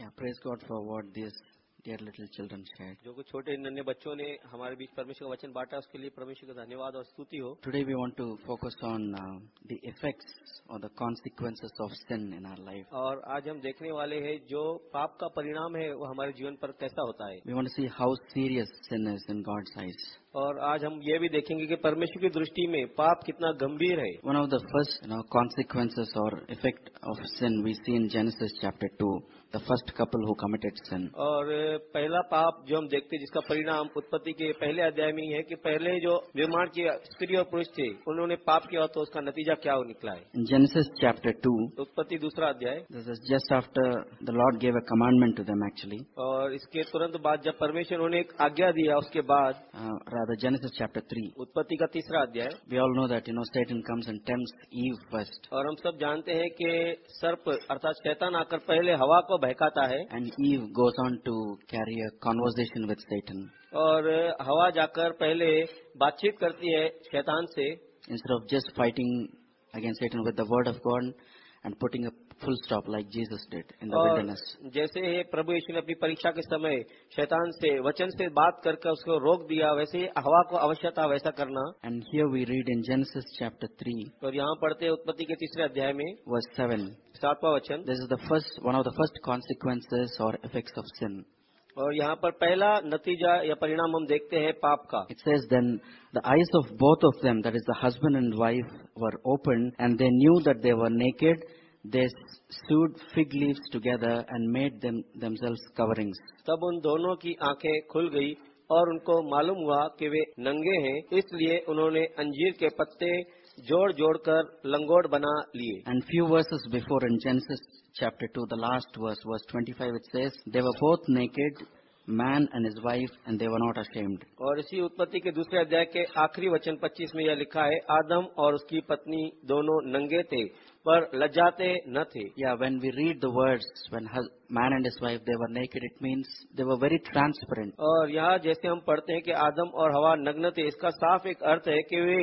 Yeah, praise God for what these dear little children shared. जो कुछ छोटे नन्हे बच्चों ने हमारे बीच परमेश्वर का वचन बांटा उसके लिए परमेश्वर का धन्यवाद और स्तुति हो Today we want to focus on uh, the effects or the consequences of sin in our life. और आज हम देखने वाले हैं जो पाप का परिणाम है वो हमारे जीवन पर कैसा होता है We want to see how serious sin is in God's eyes. और आज हम ये भी देखेंगे कि परमेश्वर की दृष्टि में पाप कितना गंभीर है। One of the first consequences और effect of sin we see in Genesis chapter two the first couple who committed sin और पहला पाप जो हम देखते हैं जिसका परिणाम उत्पत्ति के पहले अध्याय में ही है कि पहले जो निर्माण के स्त्री और पुरुष थे उन्होंने पाप किया तो उसका नतीजा क्या हो निकला है? जेनेसिस चैप्टर टू उत्पत्ति दूसरा अध्याय। This is just after the Lord gave a commandment to them actually और इसके तुरंत बाद जब परमेश्वर उन्होंने एक आज्ञा दिया उसके बाद uh, Uh, rather, Genesis chapter 3. उत्पत्ति का तीसरा अध्याय We all know that, you know, Satan comes and tempts Eve first. और हम सब जानते हैं कि सर्प अर्थात शैतान आकर पहले हवा को बहकाता है And Eve goes on to carry a conversation with Satan. और हवा जाकर पहले बातचीत करती है शैतान से Instead of just fighting against Satan with the word of God and putting a full stop like Jesus did in the wilderness. जैसे ही प्रभु यीशु ने अपनी परीक्षा के समय शैतान से वचन से बात करके उसको रोक दिया वैसे ही हवा को आवश्यकता वैसा करना And here we read in Genesis chapter 3, और यहाँ पढ़ते हैं उत्पत्ति के तीसरे अध्याय में verse 7. सातवां वचन This is the first, one of the first consequences or effects of sin. और यहाँ पर पहला नतीजा या परिणाम हम देखते हैं पाप का It says then the eyes of both of them, that is the husband and wife, were opened and they knew that they were naked. They sewed fig leaves together and made them themselves coverings. तब उन दोनों की आँखें खुल गई और उनको मालूम हुआ कि वे नंगे हैं इसलिए उन्होंने अंजीर के पत्ते जोड़ जोड़कर लंगोट बना लिए And few verses before in Genesis chapter 2, the last verse, verse 25, it says, They were both naked, man and his wife, and they were not ashamed. और इसी उत्पत्ति के दूसरे अध्याय के आखिरी वचन 25 में यह लिखा है आदम और उसकी पत्नी दोनों नंगे थे पर लज्जाते न थे Yeah, when we read the words, when hus- man and his wife, they were naked, it means they were और यहाँ जैसे हम पढ़ते हैं कि आदम और हवा नग्न थे इसका साफ़ एक अर्थ है कि वे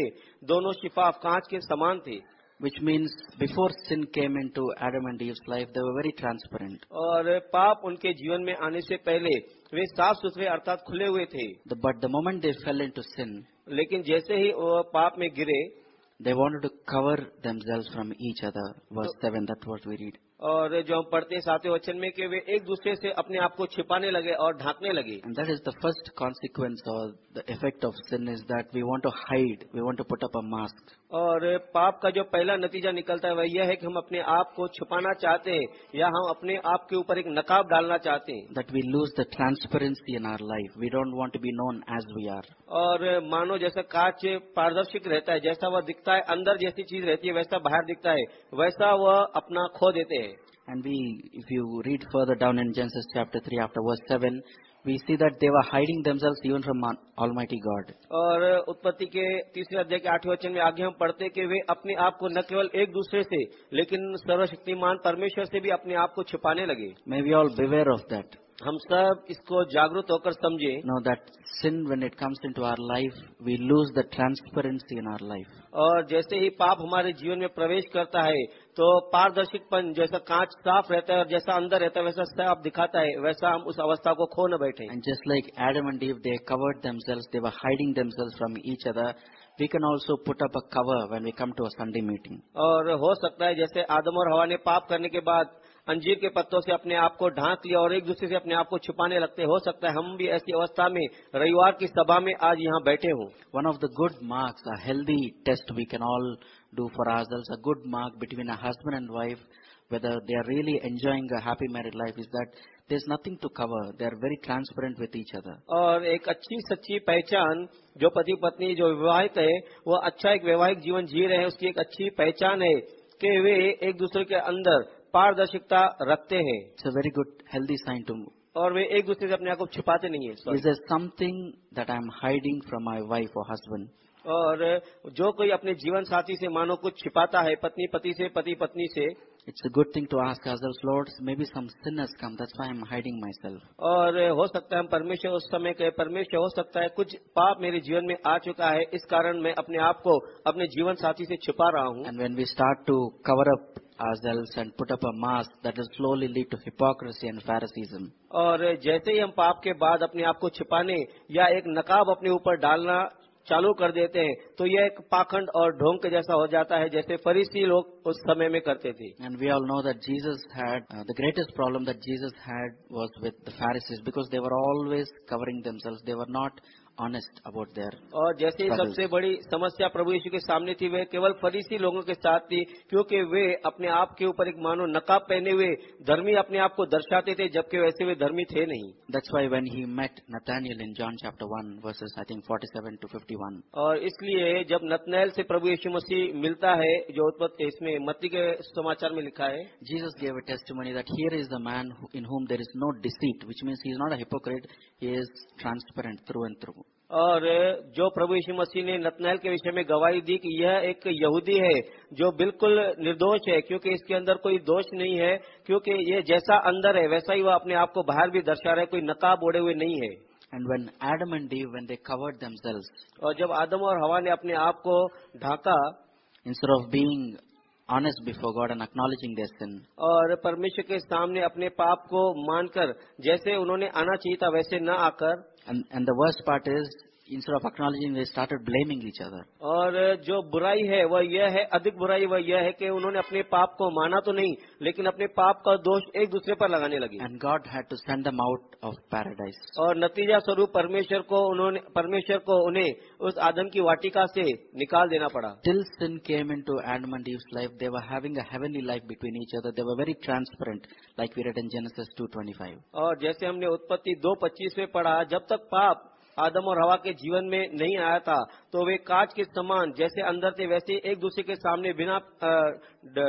दोनों शिफाफ कांच के समान थे Which means before sin came into Adam and Eve's life, they were very transparent. और पाप उनके जीवन में आने से पहले वे साफ़ सुथरे अर्थात खुले हुए थे The, but the moment they fell into sin, लेकिन जैसे ही वो पाप में गिरे they wanted to cover themselves from each other. Verse 7, that's what we read. और जो हम पढ़ते हैं सातवें वचन में कि वे एक दूसरे से अपने आप को छिपाने लगे और ढांकने लगे that is the first consequence or the effect of sin is that we want to hide, we want to put up a mask. और पाप का जो पहला नतीजा निकलता है वह यह है कि हम अपने आप को छुपाना चाहते हैं या हम अपने आप के ऊपर एक नकाब डालना चाहते हैं That we lose the transparency in our life. We don't want to be known as we are. और मानो जैसा कांच पारदर्शिक रहता है जैसा वह दिखता है अंदर जैसी चीज़ रहती है वैसा बाहर दिखता है वैसा वह अपना खो देते हैं And we, if you read further down in Genesis chapter 3 after verse 7, we see that they were hiding themselves even from Al- Almighty God. और उत्पत्ति के तीसरे अध्याय के आठवें वचन में आगे हम पढ़ते हैं कि वे अपने आप को न केवल एक दूसरे से लेकिन सर्वशक्तिमान परमेश्वर से भी अपने आप को छिपाने लगे May we all beware of that. हम सब इसको जागरूक होकर समझे। Know that sin when it comes into our life we lose the transparency in our life और जैसे ही पाप हमारे जीवन में प्रवेश करता है तो पारदर्शिकपन जैसा कांच साफ़ रहता है और जैसा अंदर रहता है वैसा साफ़ दिखाता है वैसा हम उस अवस्था को खो न बैठे। Just like Adam and Eve they covered themselves they were hiding themselves from each other We can also put up a cover when we come to a Sunday meeting. और हो सकता है जैसे आदम और हवा ने पाप करने के बाद अंजीर के पत्तों से अपने आप को ढांक लिया और एक दूसरे से अपने आप को छुपाने लगते हो सकता है हम भी ऐसी अवस्था में रविवार की सभा में आज यहाँ बैठे हों One of the good marks, a healthy test we can all do for ourselves, a good mark between a husband and wife, whether they are really enjoying a happy married life, is that there's nothing to cover. They are very transparent with each other. और एक अच्छी सच्ची पहचान जो पति पत्नी जो विवाहित है वो अच्छा एक वैवाहिक जीवन जी रहे हैं उसकी एक अच्छी पहचान है कि वे एक दूसरे के अंदर पारदर्शिता रखते हैं। It's a very good healthy sign to move और वे एक दूसरे से अपने आप को छिपाते नहीं है is as something that I am hiding from my wife और हस्बैंड और जो कोई अपने जीवन साथी से मानो कुछ छिपाता है पत्नी पति से पति पत्नी से It's a good thing to ask ourselves, Lord, maybe some sin has come. That's why I'm hiding myself. और हो सकता है हम परमेश्वर उस समय कहे परमेश्वर हो सकता है कुछ पाप मेरे जीवन में आ चुका है इस कारण मैं अपने आप को अपने जीवन साथी से छिपा रहा हूँ And when we start to cover up ourselves and put up a mask, that will slowly lead to hypocrisy and Phariseeism. और जैसे ही हम पाप के बाद अपने आप को छिपाने या एक नकाब अपने ऊपर डालना चालू कर देते हैं तो यह एक पाखंड और ढोंग के जैसा हो जाता है जैसे फरीसी लोग उस समय में करते थे And we all know that Jesus had, uh, the greatest problem that Jesus had was with the Pharisees because they were always covering themselves. They were not honest about their और जैसे ही. सबसे बड़ी समस्या प्रभु यीशु के सामने थी वे केवल फरीसी लोगों के साथ थी क्योंकि वे अपने आप के ऊपर एक मानो नकाब पहने हुए धर्मी अपने आप को दर्शाते थे जबकि वैसे वे धर्मी थे नहीं That's why when he met Nathaniel in John chapter 1 verses I think 47 to 51, और इसलिए जब नतनैल से प्रभु यीशु मसीह मिलता है जो इसमें मत्ती के समाचार में लिखा है Jesus gave a testimony that here is the man who, in whom there is no deceit, which means he is not a hypocrite, he is transparent through and through. और जो प्रभु यीशु मसीह ने नतनैल के विषय में गवाही दी कि यह एक यहूदी है जो बिल्कुल निर्दोष है क्योंकि इसके अंदर कोई दोष नहीं है क्योंकि ये जैसा अंदर है वैसा ही वह अपने आप को बाहर भी दर्शा रहा है कोई नकाब ओढ़े हुए नहीं है। And when Adam and Eve, when they covered themselves, और जब आदम और हवा ने अपने आप को Dhaka instead of being honest before God and acknowledging their sin, और परमेश्वर के सामने अपने पाप को मानकर जैसे उन्होंने आना चाहिए था वैसे न आकर and, and the worst part is, instead of acknowledging, they started blaming each other. और जो बुराई है वह यह है अधिक बुराई वह यह है कि उन्होंने अपने पाप को माना तो नहीं लेकिन अपने पाप का दोष एक दूसरे पर लगाने लगे And God had to send them out of paradise. और नतीजा स्वरूप परमेश्वर को उन्होंने परमेश्वर को उन्हें उस आदम की वाटिका से निकाल देना पड़ा Till sin came into Adam and Eve's life, they were having a heavenly life between each other. They were very transparent, like we read in Genesis 2.25. और जैसे हमने उत्पत्ति दो पच्चीस में पढ़ा जब तक पाप आदम और हवा के जीवन में नहीं आया था तो वे कांच के समान जैसे अंदर थे वैसे एक दूसरे के सामने बिना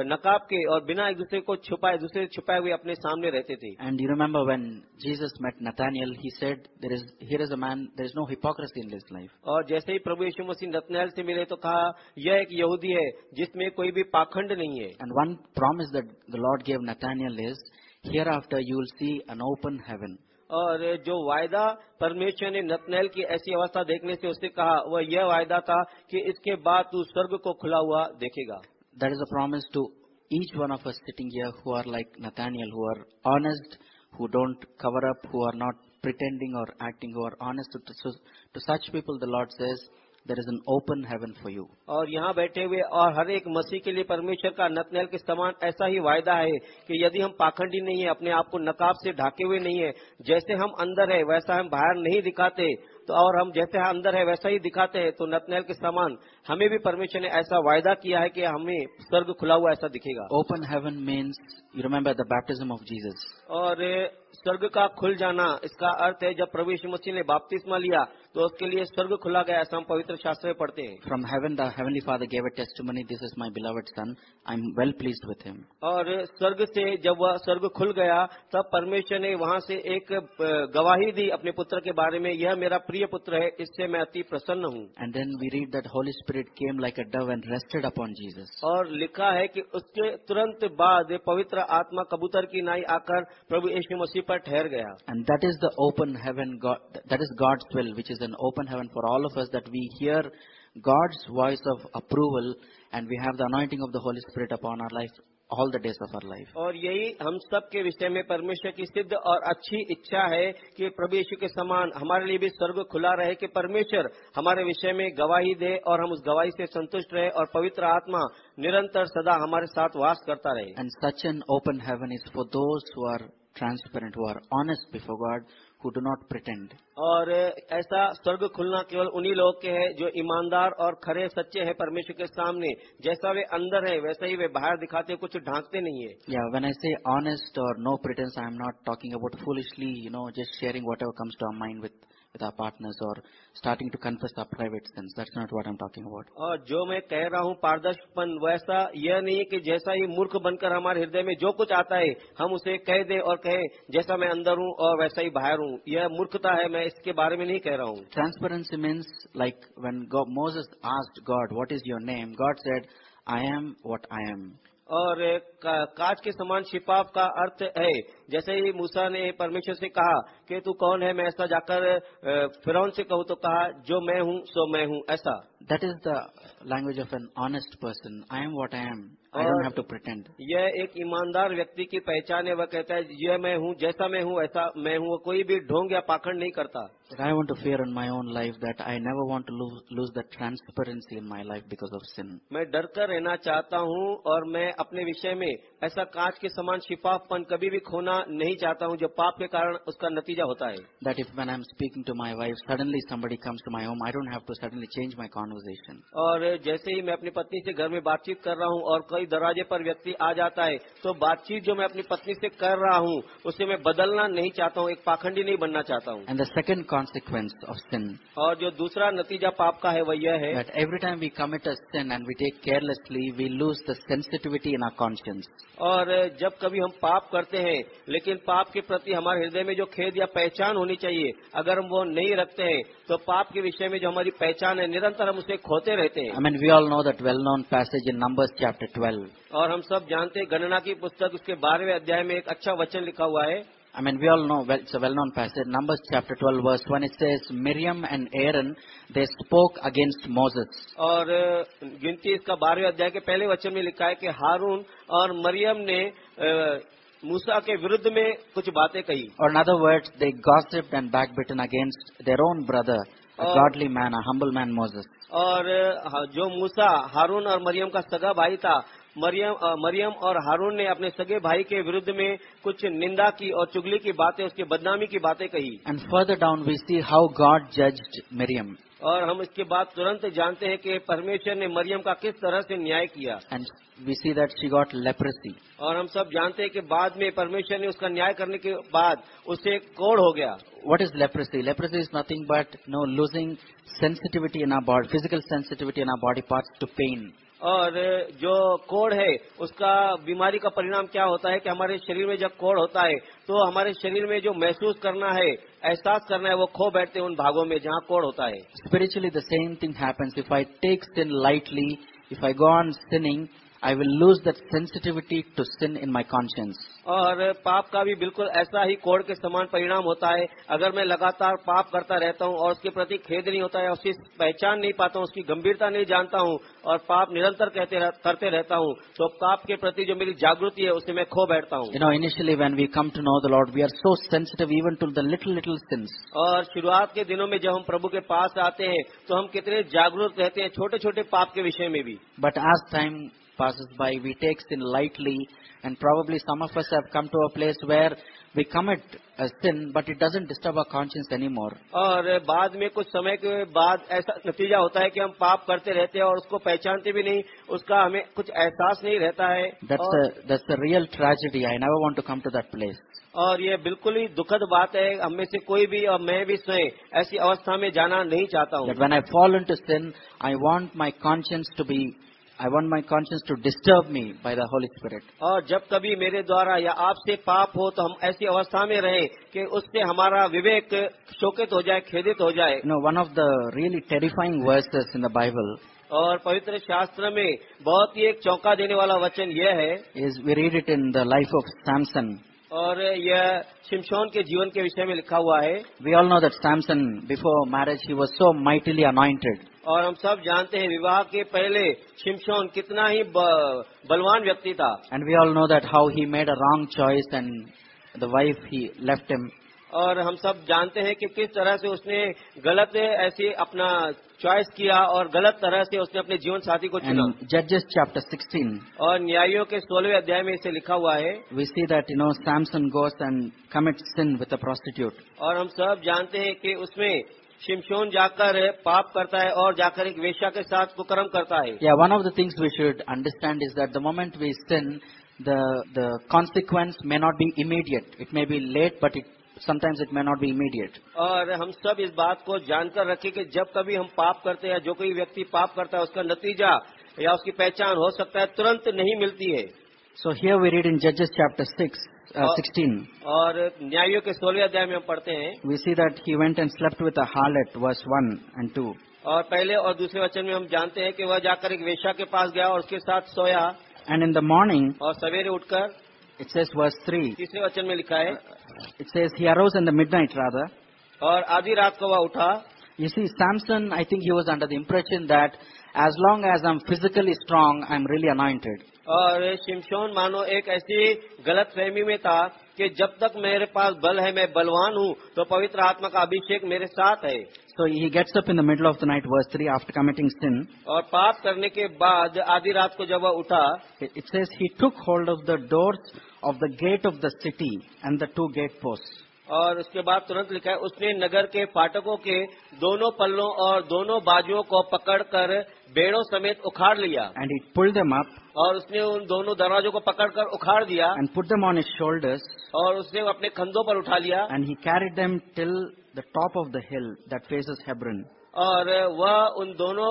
नकाब के और बिना एक दूसरे को छुपाए दूसरे छुपाए हुए अपने सामने रहते थे। And you remember when Jesus met Nathanael he said there is man there is no hypocrisy in this life और जैसे ही प्रभु यशु मसीह नथनैल से मिले तो कहा यह एक यहूदी है जिसमें कोई भी पाखंड नहीं है। And one promise that the Lord gave Nathanael is Hereafter you will see an open heaven. और जो वायदा परमेश्वर ने नतनेल की ऐसी अवस्था देखने से उससे कहा, वह यह वायदा था कि इसके बाद तू स्वर्ग को खुला हुआ देखेगा। That is a promise to each one of eating who are like Nathanael who honest who don't cover up who not pretending और acting who honest to such people the Lord says there is an open heaven for you. और यहाँ बैठे हुए और हर एक मसीह के लिए परमेश्वर का नतनैल के समान ऐसा ही वायदा है कि यदि हम पाखंडी नहीं है, अपने आप को नकाब से ढाके हुए नहीं है, जैसे हम अंदर है, वैसा हम बाहर नहीं दिखाते तो और हम जैसे अंदर है, वैसा ही दिखाते हैं तो नतनैल के समान हमें भी परमेश्वर ने ऐसा वायदा किया है कि हमें स्वर्ग खुला हुआ ऐसा दिखेगा open heaven means you remember the baptism of Jesus. और स्वर्ग का खुल जाना इसका अर्थ है जब प्रभु यीशु मसीह ने बपतिस्मा लिया तो उसके लिए स्वर्ग खुला गया ऐसा हम पवित्र शास्त्र में पढ़ते हैं From heaven, the Heavenly Father gave a testimony, this is my beloved Son, I'm well pleased with him. और स्वर्ग से जब वह स्वर्ग खुल गया तब परमेश्वर ने वहाँ से एक गवाही दी अपने पुत्र के बारे में यह मेरा प्रिय पुत्र है इससे मैं अति प्रसन्न हूँ And then we read that Holy Spirit came like a dove and rested upon Jesus. और लिखा है कि उसके तुरंत बाद पवित्र आत्मा कबूतर की नाई आकर प्रभु यीशु मसीह पर ठहर गया And that is the open heaven, God, that is God's will, which is an open heaven for all of us, that we hear God's voice of approval and we have the anointing of the Holy Spirit upon our life all the days of our life और यही हम सब के विषय में परमेश्वर की सिद्ध और अच्छी इच्छा है कि प्रभु यीशु के समान हमारे लिए भी स्वर्ग खुला रहे कि परमेश्वर हमारे विषय में गवाही दे और हम उस गवाही से संतुष्ट रहे और पवित्र आत्मा निरंतर सदा हमारे साथ वास करता रहे। And such an open heaven is for those who are transparent, who are honest before God, who do not pretend. और ऐसा स्वर्ग खुलना केवल उन्हीं लोगों के है जो ईमानदार और खरे सच्चे हैं परमेश्वर के सामने जैसा वे अंदर है वैसा ही वे बाहर दिखाते कुछ ढांकते नहीं है Yeah, when I say honest or no pretense, I am not talking about foolishly, you know, just sharing whatever comes to our mind with, with our partners or starting to confess our private sins. That's not what I'm talking about. और जो मैं कह रहा हूँ पारदर्शपन वैसा यह नहीं है कि जैसा ही मूर्ख बनकर हमारे हृदय में जो कुछ आता है हम उसे कह दे और कहें जैसा मैं अंदर हूँ और वैसा ही बाहर हूँ यह मूर्खता है मैं इसके बारे में नहीं कह रहा हूँ Transparency means like when God, Moses asked God, what is your name? God said, I am what I am. और का- कांच के समान शिपाव का अर्थ है। जैसे ही मूसा ने परमेश्वर से कहा कि तू कौन है मैं ऐसा जाकर फिरौन से कहूँ तो कहा जो मैं हूँ सो मैं हूँ ऐसा। That is of an honest person. I am what I am. I और- don't have to यह एक ईमानदार व्यक्ति की पहचान है। वह कहता है यह मैं हूँ जैसा मैं हूँ ऐसा मैं हूँ। कोई भी ढोंग या पाखंड नहीं करता। But I want to fear in my own life that I never want to lose, lose the transparency in my life because of sin. मैं डर कर रहना चाहता हूँ और मैं अपने विषय में ऐसा कांच के समान शिफाफपन कभी भी खोना नहीं चाहता हूँ जो पाप के कारण उसका नतीजा होता है That if when I'm speaking to my wife, suddenly somebody comes to my home, I don't have to suddenly change my conversation. और जैसे ही मैं अपनी पत्नी से घर में बातचीत कर रहा हूँ और कोई दरवाजे पर व्यक्ति आ जाता है तो बातचीत जो मैं अपनी पत्नी से कर रहा हूँ उसे मैं बदलना नहीं चाहता हूँ एक पाखंडी नहीं बनना चाहता हूँ And the second consequence of sin, और जो दूसरा नतीजा पाप का है वह यह है that every time we commit a sin and we take carelessly, we lose the sensitivity in our conscience. और जब कभी हम पाप करते हैं लेकिन पाप के प्रति हमारे हृदय में जो खेद या पहचान होनी चाहिए अगर हम वो नहीं रखते हैं तो पाप के विषय में जो हमारी पहचान है निरंतर हम उसे खोते रहते हैं I mean, we all know that well-known passage in Numbers chapter 12. और हम सब जानते हैं गणना की पुस्तक उसके बारहवें अध्याय में एक अच्छा वचन लिखा हुआ है I mean, we all know, well, it's a well-known passage. Numbers chapter 12 verse 1, it says, Miriam and Aaron, they spoke against Moses. और गिनती इसका बारहवें अध्याय के पहले वचन में लिखा है कि हारून और मरियम ने अ, मूसा के विरुद्ध में कुछ बातें कही words, they gossiped and backbitten against their own brother, a Oh. godly man, a humble man, Moses. और अ, जो मूसा हारून और मरियम का सगा भाई था मरियम मरियम और हारून ने अपने सगे भाई के विरुद्ध में कुछ निंदा की और चुगली की बातें उसके बदनामी की बातें कही। And further down we see how God जज मरियम और हम इसके बाद तुरंत जानते हैं कि परमेश्वर ने मरियम का किस तरह से न्याय किया। And we see that she got leprosy और हम सब जानते हैं कि बाद में परमेश्वर ने उसका न्याय करने के बाद उसे कोड़ हो गया। What is leprosy leprosy is nothing but no losing sensitivity in our body physical sensitivity in our body part to pain और जो कोड़ है उसका बीमारी का परिणाम क्या होता है कि हमारे शरीर में जब कोड़ होता है तो हमारे शरीर में जो महसूस करना है एहसास करना है वो खो बैठते हैं उन भागों में जहाँ कोड़ होता है। Spiritually the same thing happens if I takes in lightly if I go on sinning, I will lose that sensitivity to sin in my conscience. और पाप का भी बिल्कुल ऐसा ही कोड़ के समान परिणाम होता है अगर मैं लगातार पाप करता रहता हूँ और उसके प्रति खेद नहीं होता है उसकी पहचान नहीं पाता हूँ उसकी गंभीरता नहीं जानता हूँ और पाप निरंतर कहते रह, करते रहता हूँ तो पाप के प्रति जो मेरी जागृति है उसे मैं खो बैठता हूँ know, initially when we come to know the Lord, we are so sensitive even to the little, little sins. और शुरुआत के दिनों में जब हम प्रभु के पास आते हैं तो हम कितने जागरूक रहते हैं छोटे छोटे पाप के विषय में भी But as time passes by, we take sin lightly, and probably some of us have come to a place where we commit a sin, but it doesn't disturb our conscience anymore. और बाद में कुछ समय के बाद ऐसा नतीजा होता है कि हम पाप करते रहते हैं और उसको पहचानते भी नहीं उसका हमें कुछ एहसास नहीं रहता है That's a that's a real tragedy. I never want to come to that place. और ये बिल्कुल ही दुखद बात है हम में से कोई भी और मैं भी स्वयं ऐसी अवस्था में जाना नहीं चाहता हूँ That when I fall into sin, I want my conscience to be, I want my conscience to disturb me by the Holy Spirit. और जब कभी मेरे द्वारा या आपसे पाप हो तो हम ऐसी अवस्था में रहें कि उससे हमारा विवेक शोकित हो जाए खेदित हो जाए know, one of the really terrifying verses in the Bible और पवित्र शास्त्र में बहुत ही एक चौंका देने वाला वचन यह है is we read it in the life of Samson. और यह शिमशोन के जीवन के विषय में लिखा हुआ है We all know that Samson, before marriage, he was so mightily anointed. और हम सब जानते हैं विवाह के पहले शिमशोन कितना ही बलवान व्यक्ति था and we all know that how he made a wrong choice and the wife, he left him. और हम सब जानते हैं कि किस तरह से उसने गलत ऐसे अपना चॉइस किया और गलत तरह से उसने अपने जीवन साथी को चुना जजेस चैप्टर chapter 16, और न्यायों के सोलहवें अध्याय में इसे लिखा हुआ है see that, you know, Samson goes and commits sin with a prostitute. और हम सब जानते हैं कि उसमें शिमशोन जाकर पाप करता है और जाकर एक वेश्या के साथ कुकर्म करता है। या one of the things we should understand is that the moment we sin the the consequence may not be immediate it may be late but it sometimes it may not be immediate और हम सब इस बात को जानकर रखें कि जब कभी हम पाप करते हैं जो कोई व्यक्ति पाप करता है उसका नतीजा या उसकी पहचान हो सकता है तुरंत नहीं मिलती है। So here we read in जजेस चैप्टर सिक्स 16, और न्यायों के सोलहवें अध्याय में हम पढ़ते हैं we see that he went and slept with a harlot, verse 1 and 2. और पहले और दूसरे वचन में हम जानते हैं कि वह जाकर एक वेश्या के पास गया और उसके साथ सोया And in the morning, और सवेरे उठकर it says verse 3, तीसरे वचन में लिखा है it says he arose in the midnight rather. और आधी रात को वह उठा You see, Samson, I think he was under the impression that as long as I'm physically strong, I'm really anointed. और शिमशोन मानो एक ऐसी गलत फहमी में था कि जब तक मेरे पास बल है मैं बलवान हूँ तो पवित्र आत्मा का अभिषेक मेरे साथ है So he gets up in the middle of the night, verse 3, after committing sin. और पाप करने के बाद आधी रात को जब वह उठा It says he took hold of the doors of the gate of the city and the two gate posts. और उसके बाद तुरंत लिखा है उसने नगर के फाटकों के दोनों पल्लों और दोनों बाजुओं को पकड़कर बेड़ों समेत उखाड़ लिया। And it pull them up और उसने उन दोनों दरवाजों को पकड़कर उखाड़ दिया। And put them on his shoulders और उसने अपने कंधों पर उठा लिया। And he carry them till the top of the hill that face is Hebron और वह उन दोनों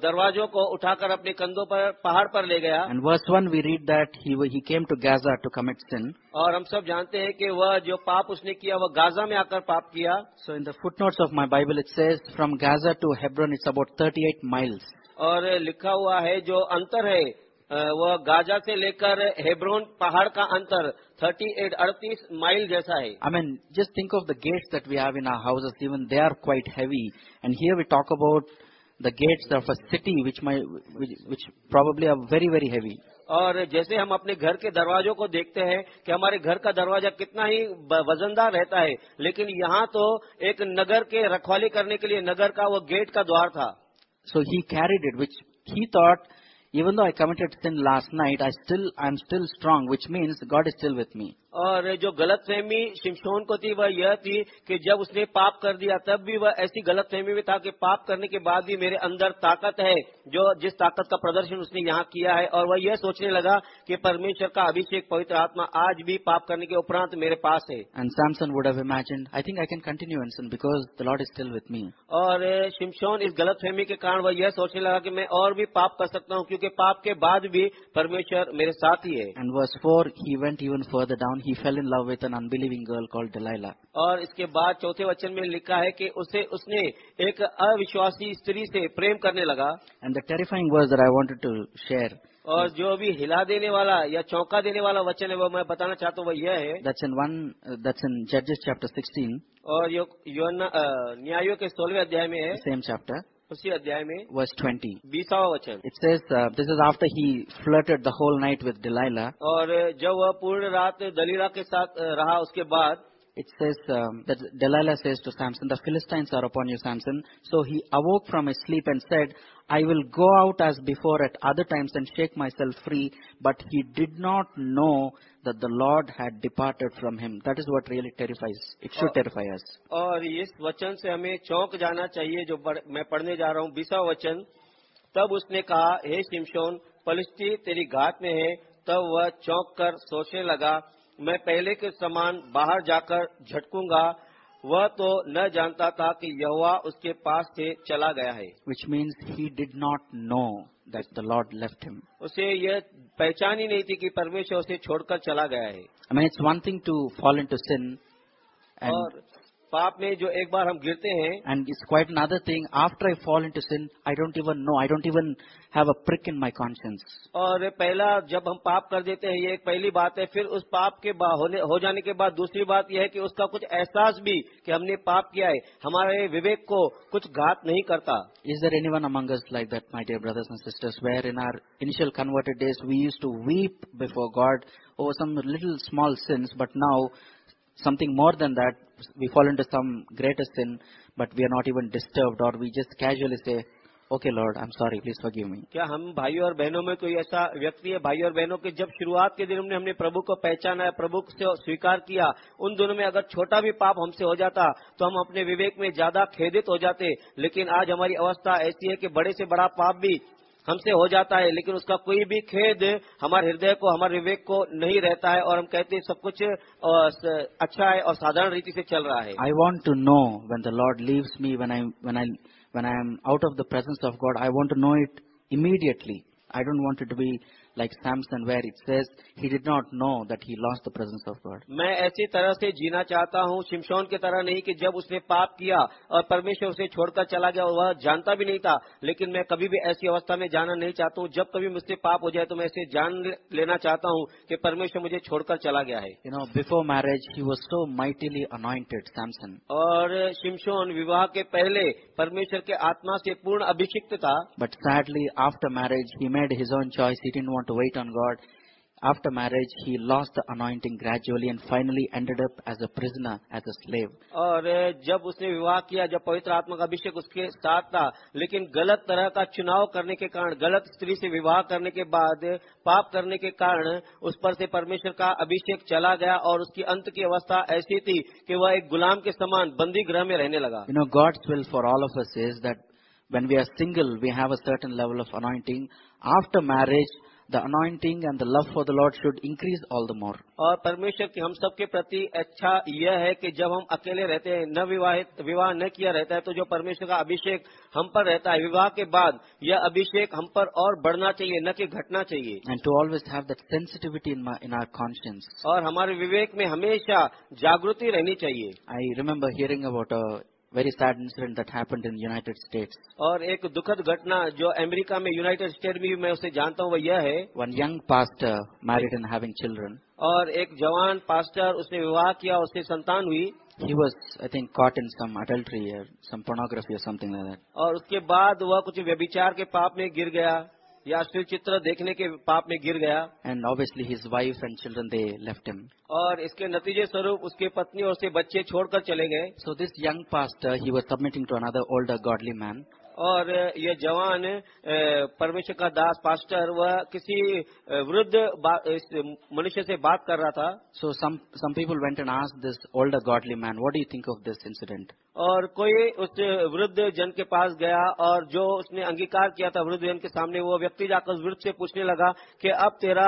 दरवाजों को उठाकर अपने कंधों पर पहाड़ पर ले गया। And verse one we read that he came to Gaza to commit sin और हम सब जानते हैं कि वह जो पाप उसने किया वह गाजा में आकर पाप किया। So in the footnotes of my Bible it says from Gaza to Hebron it's about 38 miles और लिखा हुआ है जो अंतर है वह गाजा से लेकर हेब्रोन पहाड़ का अंतर 38 38 माइल जैसा है। I mean just think of the gates that we have in our houses even they are quite heavy and here we talk about the gates of a city which may which probably are very very heavy और जैसे हम अपने घर के दरवाजों को देखते हैं कि हमारे घर का दरवाज़ा कितना ही वजनदार रहता है लेकिन यहाँ तो एक नगर के रखवाली करने के लिए नगर का वो गेट का द्वार था। So he carried it, which he thought, even though I committed sin last night, I still, I'm still strong, which means God is still with me. और जो गलत फहमी शिमशोन को थी वह यह थी कि जब उसने पाप कर दिया तब भी वह ऐसी गलत फहमी में था कि पाप करने के बाद भी मेरे अंदर ताकत है जो जिस ताकत का प्रदर्शन उसने यहाँ किया है और वह यह सोचने लगा कि परमेश्वर का अभिषेक पवित्र आत्मा आज भी पाप करने के उपरांत मेरे पास है would have imagined, I think I can continue in sin because the Lord is still with me. और शिमशोन इस गलत फहमी के कारण वह यह सोचने लगा कि मैं और भी पाप कर सकता हूँ क्योंकि पाप के बाद भी परमेश्वर मेरे साथ ही है And verse 4, he went even further down. He fell in love with an unbelieving girl called Delilah और इसके बाद चौथे वचन में लिखा है कि उसे उसने एक अविश्वासी स्त्री से प्रेम करने लगा। And the terrifying word I wanted to share और जो अभी हिला देने वाला या चौका देने वाला वचन है वो मैं बताना चाहता हूँ वो यह है। दट्स वन दट्स जजेस चैप्टर सिक्सटीन और यो, यो के सोलवे अध्याय में है। सेम चैप्टर उसी अध्याय में वर्स ट्वेंटी बीसवा वचन। It say this is after he flirted the whole night with Delilah और जब वह पूर्ण रात दलीला के साथ रहा उसके बाद It says um, that Delilah says to Samson, the Philistines are upon you, Samson. So he awoke from his sleep and said, I will go out as before at other times and shake myself free. But he did not know that the Lord had departed from him. That is what really terrifies. It should Oh. terrify us. और इस वचन से हमें चौंक जाना चाहिए जो पढ़- मैं पढ़ने जा रहा हूँ बीसा वचन तब उसने कहा हे शिमशोन पलिस्ती तेरी घात में है तब वह चौंक कर सोचने लगा मैं पहले के समान बाहर जाकर झटकूँगा वह तो न जानता था कि यहोवा उसके पास से चला गया है। Which means he did not know that the Lord left him उसे यह पहचान ही नहीं थी कि परमेश्वर उसे छोड़कर चला गया है। मैं it's it's one thing to fall into sin and पाप में जो एक बार हम गिरते हैं and it's quite another thing after I fall into sin I don't even know I don't even have a prick in my conscience और पहला जब हम पाप कर देते हैं ये एक पहली बात है फिर उस पाप के हो जाने के बाद दूसरी बात यह है कि उसका कुछ एहसास भी कि हमने पाप किया है। हमारे विवेक को कुछ घात नहीं करता। Is there any one among like that my dear brothers and sisters where in our initial converted days we used to weep before God over some little small sins but now something more than that, we fall into some greater sin, but we are not even disturbed, or we just casually say, Okay, Lord, I'm sorry, please forgive me. क्या हम भाइयों और बहनों में कोई ऐसा व्यक्ति है भाइयों और बहनों के जब शुरुआत के दिन हमने हमने प्रभु को पहचाना प्रभु से स्वीकार किया उन दोनों में अगर छोटा भी पाप हमसे हो जाता तो हम अपने विवेक में ज़्यादा खेदित हो जाते लेकिन आज हमारी अवस्था ऐसी है कि बड़े से बड़ा पाप भी हमसे हो जाता है, लेकिन उसका कोई भी खेद हमारे हृदय को, हमारे विवेक को नहीं रहता है और हम कहते हैं सब कुछ अच्छा है और साधारण रीति से चल रहा है। I want to know when the Lord leaves me when I when I when I am out of the presence of God I want to know it immediately I don't want it to be like Samson, where it says he did not know that he lost the presence of God. मैं ऐसी तरह से जीना चाहता हूँ शिमशोन की तरह नहीं कि जब उसने पाप किया और परमेश्वर उसे छोड़कर चला गया वह जानता भी नहीं था लेकिन मैं कभी भी ऐसी अवस्था में जाना नहीं चाहता हूँ जब कभी मुझसे पाप हो जाए तो मैं इसे जान लेना चाहता हूँ कि परमेश्वर मुझे छोड़कर चला गया है You know, before marriage, he was so mightily anointed, Samson. और शिमशोन विवाह के पहले परमेश्वर के आत्मा से पूर्ण अभिषिक्त था But sadly, after marriage, he made his own choice. He didn't want to wait on God. After marriage, he lost the anointing gradually and finally ended up as a prisoner, as a slave. और जब उसने विवाह किया जब पवित्र आत्मा का अभिषेक उसके साथ था लेकिन गलत तरह का चुनाव करने के कारण गलत स्त्री से विवाह करने के बाद पाप करने के कारण उस पर से परमेश्वर का अभिषेक चला गया और उसकी अंत की अवस्था ऐसी थी कि वह एक गुलाम के समान बंदी गृह में रहने लगा You know, God's will for all of us is that when we are single, we have a certain level of anointing. After marriage, the anointing and the love for the Lord should increase all the more. और परमेश्वर की हम सबके प्रति अच्छा यह है कि जब हम अकेले रहते हैं न विवाहित विवाह न किया रहता है तो जो परमेश्वर का अभिषेक हम पर रहता है विवाह के बाद यह अभिषेक हम पर और बढ़ना चाहिए न कि घटना चाहिए And to always have that sensitivity in, my, in our conscience. और हमारे विवेक में हमेशा जागृति रहनी चाहिए I remember hearing about a very sad incident that happened in United States. और एक दुखद घटना जो अमेरिका में यूनाइटेड स्टेट में भी मैं उसे जानता हूँ वह यह है One young pastor married and having children. और एक जवान पास्टर उसने विवाह किया उससे संतान हुई He was, I think, caught in some adultery or some pornography or something like that. और उसके बाद वह कुछ व्यभिचार के पाप में गिर गया या अश्लील चित्र देखने के पाप में गिर गया। And obviously his wife and children they left him और इसके नतीजे स्वरूप उसके पत्नी और उसके बच्चे छोड़कर चले गए। So this young pastor he was submitting to another older godly man और ये जवान परमेश्वर का दास पास्टर वह किसी वृद्ध मनुष्य से बात कर रहा था some, some people went and asked this older godly man, what do you think of this incident? और कोई उस वृद्ध जन के पास गया और जो उसने अंगीकार किया था वृद्ध जन के सामने वो व्यक्ति जाकर उस वृद्ध से पूछने लगा कि अब तेरा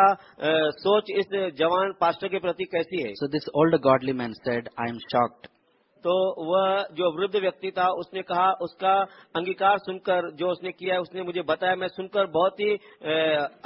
सोच इस जवान पास्टर के प्रति कैसी है so this old godly man said, I am shocked. तो वह जो वृद्ध व्यक्ति था उसने कहा उसका अंगीकार सुनकर जो उसने किया है उसने मुझे बताया। मैं सुनकर बहुत ही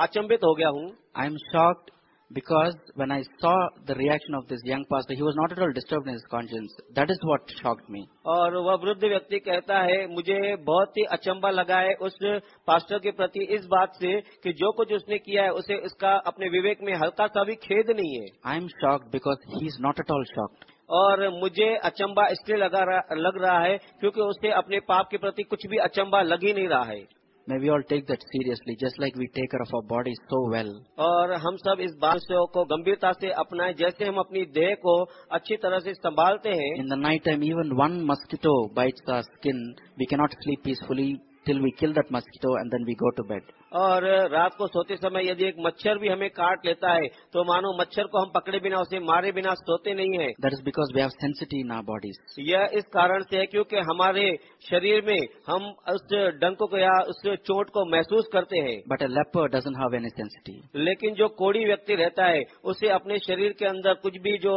अचंभित हो गया हूँ। I am shocked because when I saw the reaction of this young pass he was not at all disturb in conscious that is what shock me और वह वृद्ध व्यक्ति कहता है मुझे बहुत ही अचंबा लगा है उस पास्टर के प्रति इस बात से कि जो कुछ उसने किया है उसे इसका अपने विवेक में हल्का सा भी खेद नहीं है। I am shocked because he is not at all shocked और मुझे अचंबा इसलिए लगा रहा, लग रहा है क्योंकि उसे अपने पाप के प्रति कुछ भी अचंबा लग ही नहीं रहा है। May we all take that seriously just like we take uh our body so well और हम सब इस बात को गंभीरता से अपनाएँ जैसे हम अपनी देह को अच्छी तरह से संभालते हैं। In the night time even one mosquito bite का skin we cannot sleep peacefully till we kill that mosquito and then we go to bed और रात को सोते समय यदि एक मच्छर भी हमें काट लेता है तो मानो मच्छर को हम पकड़े बिना उसे मारे बिना सोते नहीं है That is because we have sensitivity in our bodies. यह इस कारण से है क्योंकि हमारे शरीर में हम उस डंक को या उस चोट को महसूस करते हैं but a leper doesn't have any sensitivity. लेकिन जो कोड़ी व्यक्ति रहता है उसे अपने शरीर के अंदर कुछ भी जो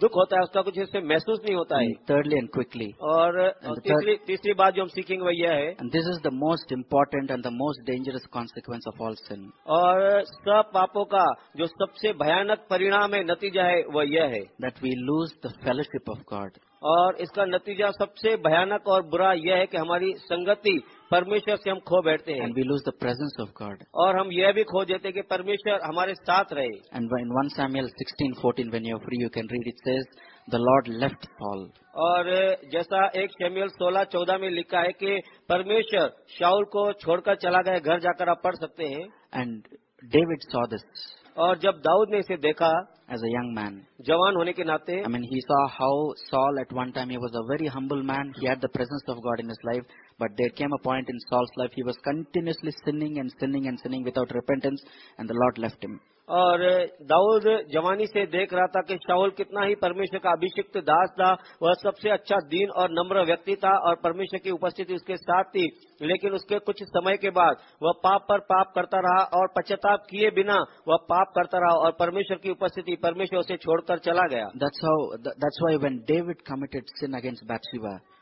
दुख होता है उसका कुछ इससे महसूस नहीं होता है थर्डली एंड क्विकली और तीसरी तीसरी बात जो हम सीखेंगे वह यह है this is the most most and the most dangerous consequence of all sin और सब पापों का जो सबसे भयानक परिणाम है नतीजा है वह यह है। That we lose the fellowship of God और इसका नतीजा सबसे भयानक और बुरा यह है कि हमारी संगति परमेश्वर से हम खो बैठते हैं। And we lose the presence of God और हम यह भी खो देते हैं कि परमेश्वर हमारे साथ रहे। And one Samuel sixteen fourteen when you free you can read it says "The Lord left Saul, और जैसा एक शेम्यूल सोलह चौदह में लिखा है कि परमेश्वर शाउल को छोड़कर चला गया घर जाकर आप पढ़ सकते हैं and David saw this और जब दाऊद ने इसे देखा as a young man. जवान होने के नाते I mean, he saw how Saul at one time he was a very humble man. He had the presence of God in his life, but there came a point in Saul's life he was continuously sinning and sinning and sinning without repentance, and the Lord left him. और दाऊद जवानी से देख रहा था कि शाउल कितना ही परमेश्वर का अभिषिक्त दास था, वह सबसे अच्छा दीन और नम्र व्यक्ति था और परमेश्वर की उपस्थिति उसके साथ थी। लेकिन उसके कुछ समय के बाद वह पाप पर पाप करता रहा और पश्चाताप किए बिना वह पाप करता रहा और परमेश्वर की उपस्थिति परमेश्वर उसे छोड़कर चला गया।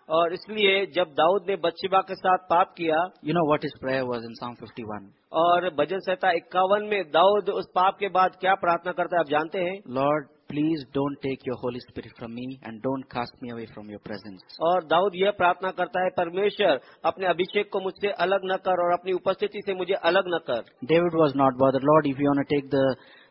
और इसलिए जब दाऊद ने बच्चिबा के साथ पाप किया you know what is prayer was in Psalm fifty one और भजन संहिता इक्यावन में दाऊद उस पाप के बाद क्या प्रार्थना करता है आप जानते हैं? Lord please don't take your holy spirit from me and don't cast me away from your presence और दाऊद यह प्रार्थना करता है परमेश्वर अपने अभिषेक को मुझसे अलग न कर और अपनी उपस्थिति से मुझे अलग न कर। David was not bother Lord if you on take the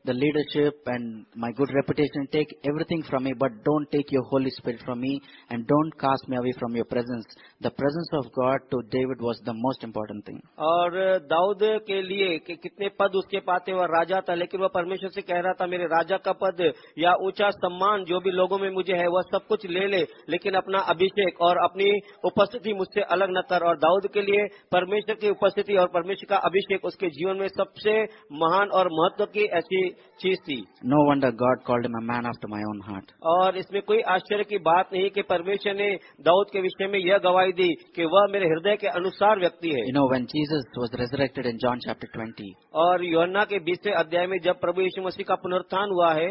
the leadership and my good reputation, take everything from me, but don't take your Holy Spirit from me and don't cast me away from your presence. The presence of God to David was the most important thing. और दाऊद के लिए कि कितने पद उसके पाते वह राजा था लेकिन वह परमेश्वर से कह रहा था मेरे राजा का पद या ऊँचा सम्मान जो भी लोगों में मुझे है वह सब कुछ ले ले लेकिन अपना अभिषेक और अपनी उपस्थिति मुझसे अलग न कर और दाऊद के लिए परमेश्वर की उपस्थिति और परमेश्वर का अभिषेक उसके जीवन में सबसे महान और महत्व की ऐसी चीज़ no wonder God called my man of my own heart और इसमें कोई आश्चर्य की बात नहीं कि परमेश्वर ने दाऊद के विषय में यह गवाही दी कि वह मेरे हृदय के अनुसार व्यक्ति है। No when Jesus was resurrected in John chapter twenty और योन्ना के बीसवें अध्याय में जब प्रभु यीशु मसीह का पुनरुत्थान हुआ है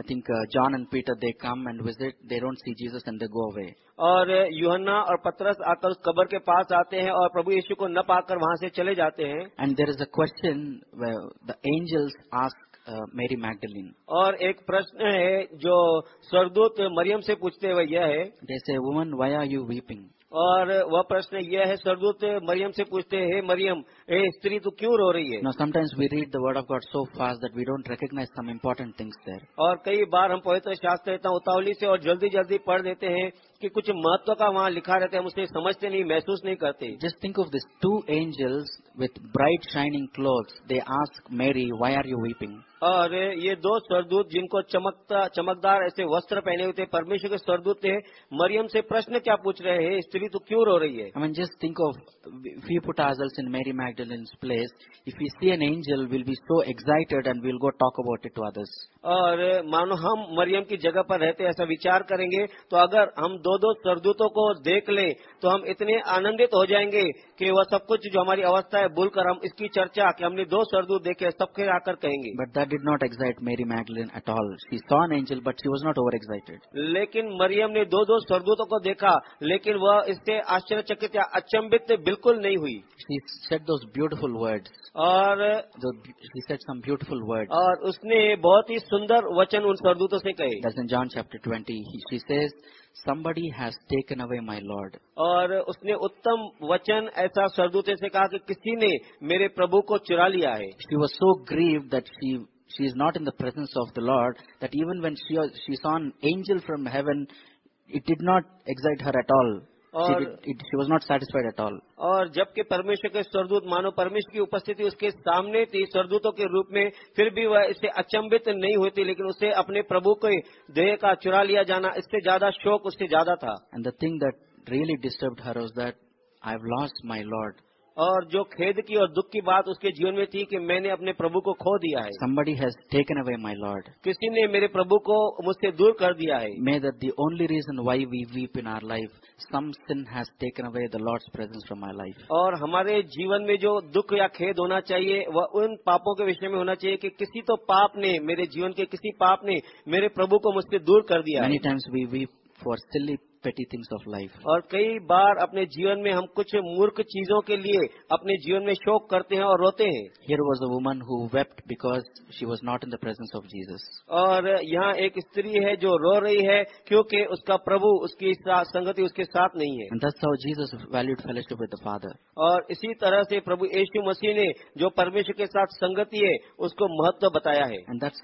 I think John and Peter they come and visit they don't see Jesus and they go away और युहना और पत्रस आकर उस कबर के पास आते हैं और प्रभु यीशु को न पाकर वहाँ से चले जाते हैं। And there is a question the angels ask Mary Magdalene और एक प्रश्न है जो स्वर्गदूत मरियम से पूछते हुए यह है। जैसे woman why are you weeping और वह प्रश्न यह है स्वर्गदूत मरियम से पूछते हे मरियम ए स्त्री तो क्यों रो रही है? Sometimes we read the word of God so fast that we don't recognise some important things there और कई बार हम पवित्र शास्त्र इतना उतावली से और जल्दी जल्दी पढ़ देते हैं कि कुछ महत्व का वहाँ लिखा रहता है हम उसे समझते नहीं महसूस नहीं करते। Just think of this two angels with bright shining clothes they ask Mary why are you weeping और ये दो स्वरदूत जिनको चमकता चमकदार ऐसे वस्त्र पहने हुए थे परमेश्वर के स्वरदूत थे मरियम से प्रश्न क्या पूछ रहे हैं? स्त्री तो क्यों रो रही है? I just think of we put in Mary Magdalene place if you see an angel will be so excited and will go talk about it to others और मानो हम मरियम की जगह पर रहते ऐसा विचार करेंगे तो अगर हम दो दो स्वर्गदूतों को देख लें तो हम इतने आनंदित हो जाएँगे कि वह सब कुछ जो हमारी अवस्था है भूलकर हम इसकी चर्चा कि हमने दो स्वर्गदूत देखे सबके आकर कहेंगे But that did not excite Mary Magdalene at all. She saw an angel, but she was not overexcited. लेकिन मरियम ने दो दो स्वर्गदूतों को देखा लेकिन वह इससे आश्चर्यचकित या अचंबित बिल्कुल नहीं हुई She said those beautiful words. और The, she said some beautiful words. और उसने बहुत ही सुंदर वचन उन स्वर्गदूतों से कहे That's in John chapter 20. He, she says, Somebody has taken away my Lord. और उसने उत्तम वचन ऐसा स्वर्गदूतों से कहा कि किसी ने मेरे प्रभु को चुरा लिया है She was so grieved that she she is not in the presence of the Lord that even when she she saw an angel from heaven, it did not excite her at all. और did, it, not satisfied at all और जबकि परमेश्वर के स्वर्गदूत मानो परमेश्वर की उपस्थिति उसके सामने थी स्वर्गदूतों के रूप में फिर भी वह इससे अचंभित नहीं थी लेकिन उसे अपने प्रभु के देह का चुरा लिया जाना इससे ज़्यादा शोक उससे ज़्यादा था And the thing that really disturbed her was that I've lost my Lord. और जो खेद की और दुख की बात उसके जीवन में थी कि मैंने अपने प्रभु को खो दिया है Somebody has taken away my Lord. किसी ने मेरे प्रभु को मुझसे दूर कर दिया है May that the only reason why we weep in our life, some sin has taken away the Lord's presence from my life. और हमारे जीवन में जो दुख या खेद होना चाहिए वह उन पापों के विषय में होना चाहिए कि किसी तो पाप ने मेरे जीवन के किसी पाप ने मेरे प्रभु को मुझसे दूर कर दिया Many times we weep for silly, petty things of life और कई बार अपने जीवन में हम कुछ मूर्ख चीज़ों के लिए अपने जीवन में शोक करते हैं और रोते हैं। Here was a woman who wept because she was not in the presence of Jesus और यहाँ एक स्त्री है जो रो रही है क्योंकि उसका प्रभु उसकी संगति उसके साथ नहीं है। Thus Jesus valued fellowship with Father और इसी तरह से प्रभु यशु मसीह ने जो परमेश्वर के साथ संगति है उसको महत्व बताया है। And that's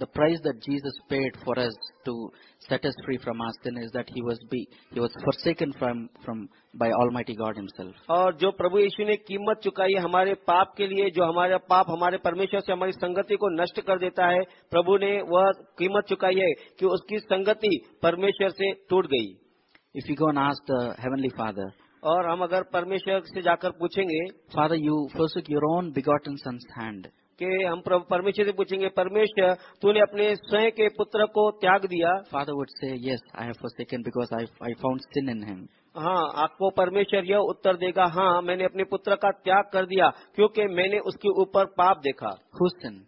the price that Jesus paid for us to set free from Austin is that he was be he was forsaken from from by Almighty God Himself. और जो प्रभु यीशु ने कीमत चुकाई है हमारे पाप के लिए जो हमारा पाप हमारे परमेश्वर से हमारी संगति को नष्ट कर देता है प्रभु ने वह कीमत चुकाई है कि उसकी संगति परमेश्वर से टूट गई If you go and ask the Heavenly Father, और हम अगर परमेश्वर से जाकर पूछेंगे Father, you forsook your own begotten Son's hand. कि हम प्रभु परमेश्वर से पूछेंगे परमेश्वर तूने अपने स्वयं के पुत्र को त्याग दिया Father would say yes I have forsaken because I I found sin in him हाँ आपको परमेश्वर यह उत्तर देगा हाँ मैंने अपने पुत्र का त्याग कर दिया क्योंकि मैंने उसके ऊपर पाप देखा हुसन?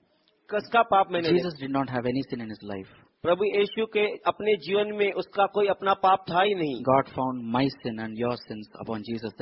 किसका पाप मैंने Jesus did not have any sin in his life. प्रभु यीशु के अपने जीवन में उसका कोई अपना पाप था ही नहीं। God found my sin and your sins upon Jesus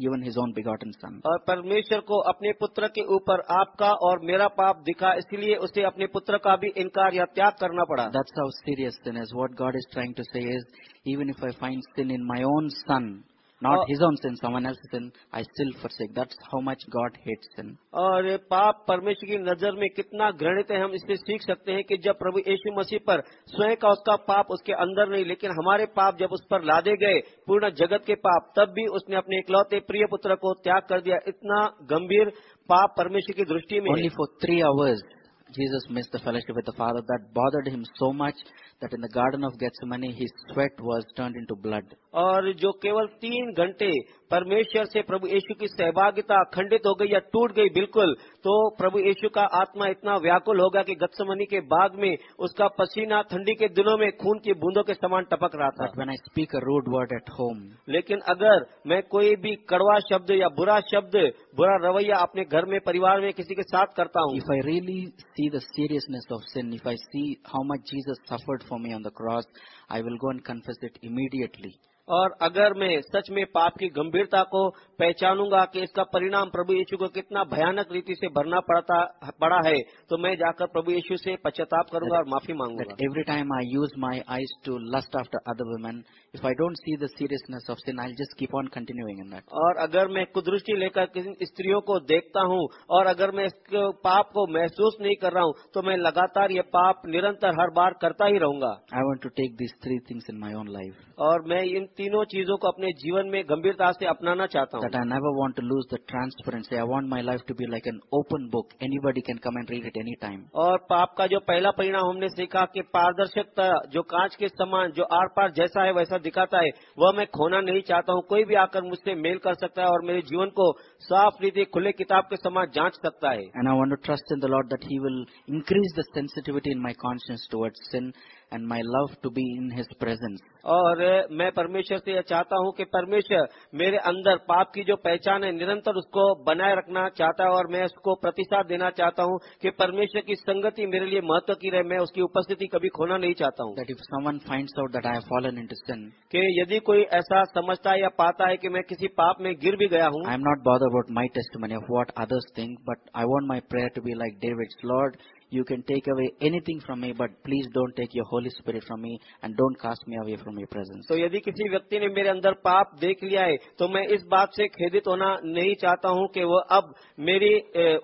even his own begotten son और परमेश्वर को अपने पुत्र के ऊपर आपका और मेरा पाप दिखा इसलिए उसे अपने पुत्र का भी इनकार या त्याग करना पड़ा। That's how serious sin is what God is trying to say is even if I find sin in my own son not his own sin, someone else's sin, I still forsake. That's how much God hates sin. और पाप परमेश्वर की नज़र में कितना घृणित है हम इससे सीख सकते हैं कि जब प्रभु यीशु मसीह पर स्वयं का उसका पाप उसके अंदर नहीं लेकिन हमारे पाप जब उस पर लादे गए पूर्ण जगत के पाप तब भी उसने अपने इकलौते प्रिय पुत्र को त्याग कर दिया इतना गंभीर पाप परमेश्वर की दृष्टि में। Only for three hours, Jesus missed the fellowship with the Father. That bothered him so much that in the Garden of Gethsemane, his sweat was turned into blood. और जो केवल तीन घंटे परमेश्वर से प्रभु यीशु की सहभागिता खंडित हो गई या टूट गई बिल्कुल तो प्रभु यीशु का आत्मा इतना व्याकुल होगा कि गत्समनी के बाद में उसका पसीना ठंडी के दिनों में खून की बूंदों के समान टपक रहा था। When I speak a rude word at home लेकिन अगर मैं कोई भी कड़वा शब्द या बुरा शब्द बुरा रवैया अपने घर में परिवार में किसी के साथ करता हूँ। If I really see the seriousness of sin if I see how much Jesus suffered for me on the cross I will go and confess it immediately और अगर मैं सच में पाप की गंभीरता को पहचानूँगा कि इसका परिणाम प्रभु यीशु को कितना भयानक रीति से भरना पड़ता पड़ा है तो मैं जाकर प्रभु यीशु से पश्चाताप करूँगा और माफ़ी मांगूँगा। Every time I use my eyes to lust after other women if I don't see the seriousness of sin, I'll just keep on continuing in that. और अगर मैं कुदृष्टि लेकर किसी स्त्रियों को देखता हूँ और अगर मैं इस पाप को महसूस नहीं कर रहा हूँ तो मैं लगातार ये पाप निरंतर हर बार करता ही रहूँगा। I want to take these three things in my own life और मैं इन तीनों चीज़ों को अपने जीवन में गंभीरता से अपनाना चाहता हूँ। I never want to lose the transparency I want my life to be like an open book anybody can come and read it any time और पाप का जो पहला परिणाम हमने सीखा कि पारदर्शकता जो कांच के समान जो आर पार जैसा है वैसा दिखाता है वह मैं खोना नहीं चाहता हूँ। कोई भी आकर मुझसे मेल कर सकता है और मेरे जीवन को साफ़ रीति खुले किताब के समान जाँच सकता है। And I want to trust in the Lord that he will increase the sensitivity in my conscious towards sin and my love to be in His presence. और मैं परमेश्वर से यह चाहता हूँ कि परमेश्वर मेरे अंदर पाप की जो पहचान है निरंतर उसको बनाए रखना चाहता है और मैं उसको प्रतिसाद देना चाहता हूँ कि परमेश्वर की संगति मेरे लिए महत्व की रहे मैं उसकी उपस्थिति कभी खोना नहीं चाहता हूँ That if someone finds out that I have fallen into sin, कि यदि कोई ऐसा समझता है या पाता है कि मैं किसी पाप में गिर भी गया हूँ I am not bothered about my testimony of what others think, but I want my prayer to be like David's. Lord, You can take away anything from me, but please don't take your Holy Spirit from me and don't cast me away from your presence. तो यदि किसी व्यक्ति ने मेरे अंदर पाप देख लिया है तो मैं इस बात से खेदित होना नहीं चाहता हूँ कि वह अब मेरी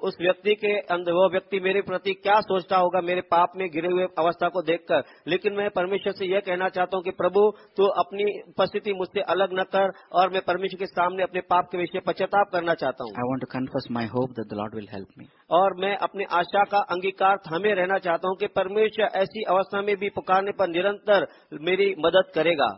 उस व्यक्ति के अंदर वो व्यक्ति मेरे प्रति क्या सोचता होगा मेरे पाप में गिरे हुए अवस्था को देखकर लेकिन मैं परमेश्वर से यह कहना चाहता हूँ कि प्रभु तू अपनी उपस्थिति मुझसे अलग न कर और मैं परमेश्वर के सामने अपने पाप के विषय पश्चाताप करना चाहता हूँ I want to confess my hope that the Lord will help me. और मैं अपने आशा का अंगीकार थामे रहना चाहता हूँ कि परमेश्वर ऐसी अवस्था में भी पुकारने पर निरंतर मेरी मदद करेगा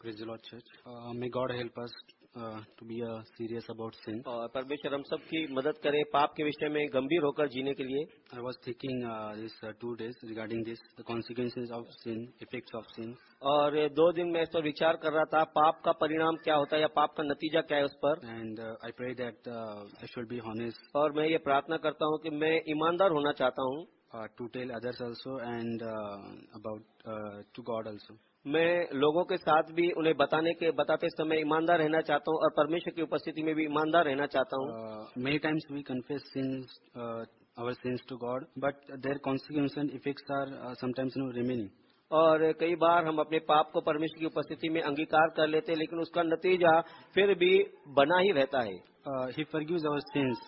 Praise the Lord, church. Uh, may God help us to be serious about sin और परमेश्वर हम सब की मदद करे पाप के विषय में गंभीर होकर जीने के लिए। I was thinking this two days regarding this the consequences of sin effect of sin और दो दिन मैं इस पर विचार कर रहा था पाप का परिणाम क्या होता है या पाप का नतीजा क्या है उस पर? And I pray that I should be honest और मैं ये प्रार्थना करता हूँ कि मैं ईमानदार होना चाहता हूँ। To tell others also and about to God also मैं लोगों के साथ भी उन्हें बताने के बताते समय ईमानदार रहना चाहता हूँ और परमेश्वर की उपस्थिति में भी ईमानदार रहना चाहता हूँ। Many times we confess sins our sins to God but their consequence effects are sometimes no remaining और कई बार हम अपने पाप को परमेश्वर की उपस्थिति में अंगीकार कर लेते हैं लेकिन उसका नतीजा फिर भी बना ही रहता है। ही फर्ग्यूज अवर सिंस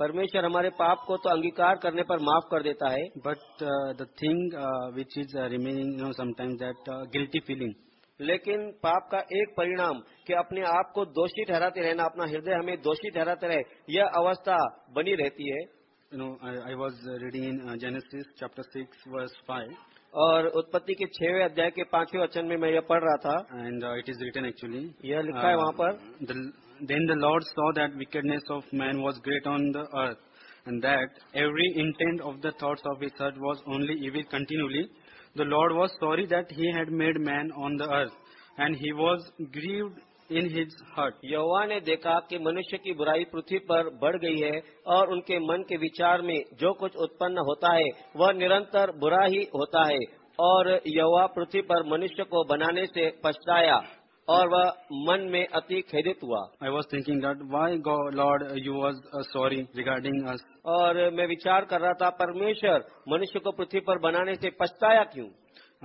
परमेश्वर हमारे पाप को तो अंगीकार करने पर माफ़ कर देता है। But the thing which is remaining no sometimes that guilty feeling लेकिन पाप का एक परिणाम कि अपने आप को दोषी ठहराते रहना अपना हृदय हमें दोषी ठहराते रहे यह अवस्था बनी रहती है। You know I was reading in Genesis chapter six verse five और उत्पत्ति के छहवें अध्याय के पाँचवें वचन में मैं यह पढ़ रहा था। And it is written actually यह लिखा uh, है वहाँ पर। Then the Lord saw that wickedness of man was great on the earth and that every intent of the thoughts of his heart was only evil continually. The Lord was sorry that he had made man on the earth and he was grieved in his heart. यहोवा ने देखा कि मनुष्य की बुराई पृथ्वी पर बढ़ गई है और उनके मन के विचार में जो कुछ उत्पन्न होता है वह निरंतर बुरा ही होता है और यहोवा पृथ्वी पर मनुष्य को बनाने से पछताया और वह मन में अति खेदित हुआ। I was thinking that why Lord you was sorry regarding us और मैं विचार कर रहा था परमेश्वर मनुष्य को पृथ्वी पर बनाने से पछताया क्यों?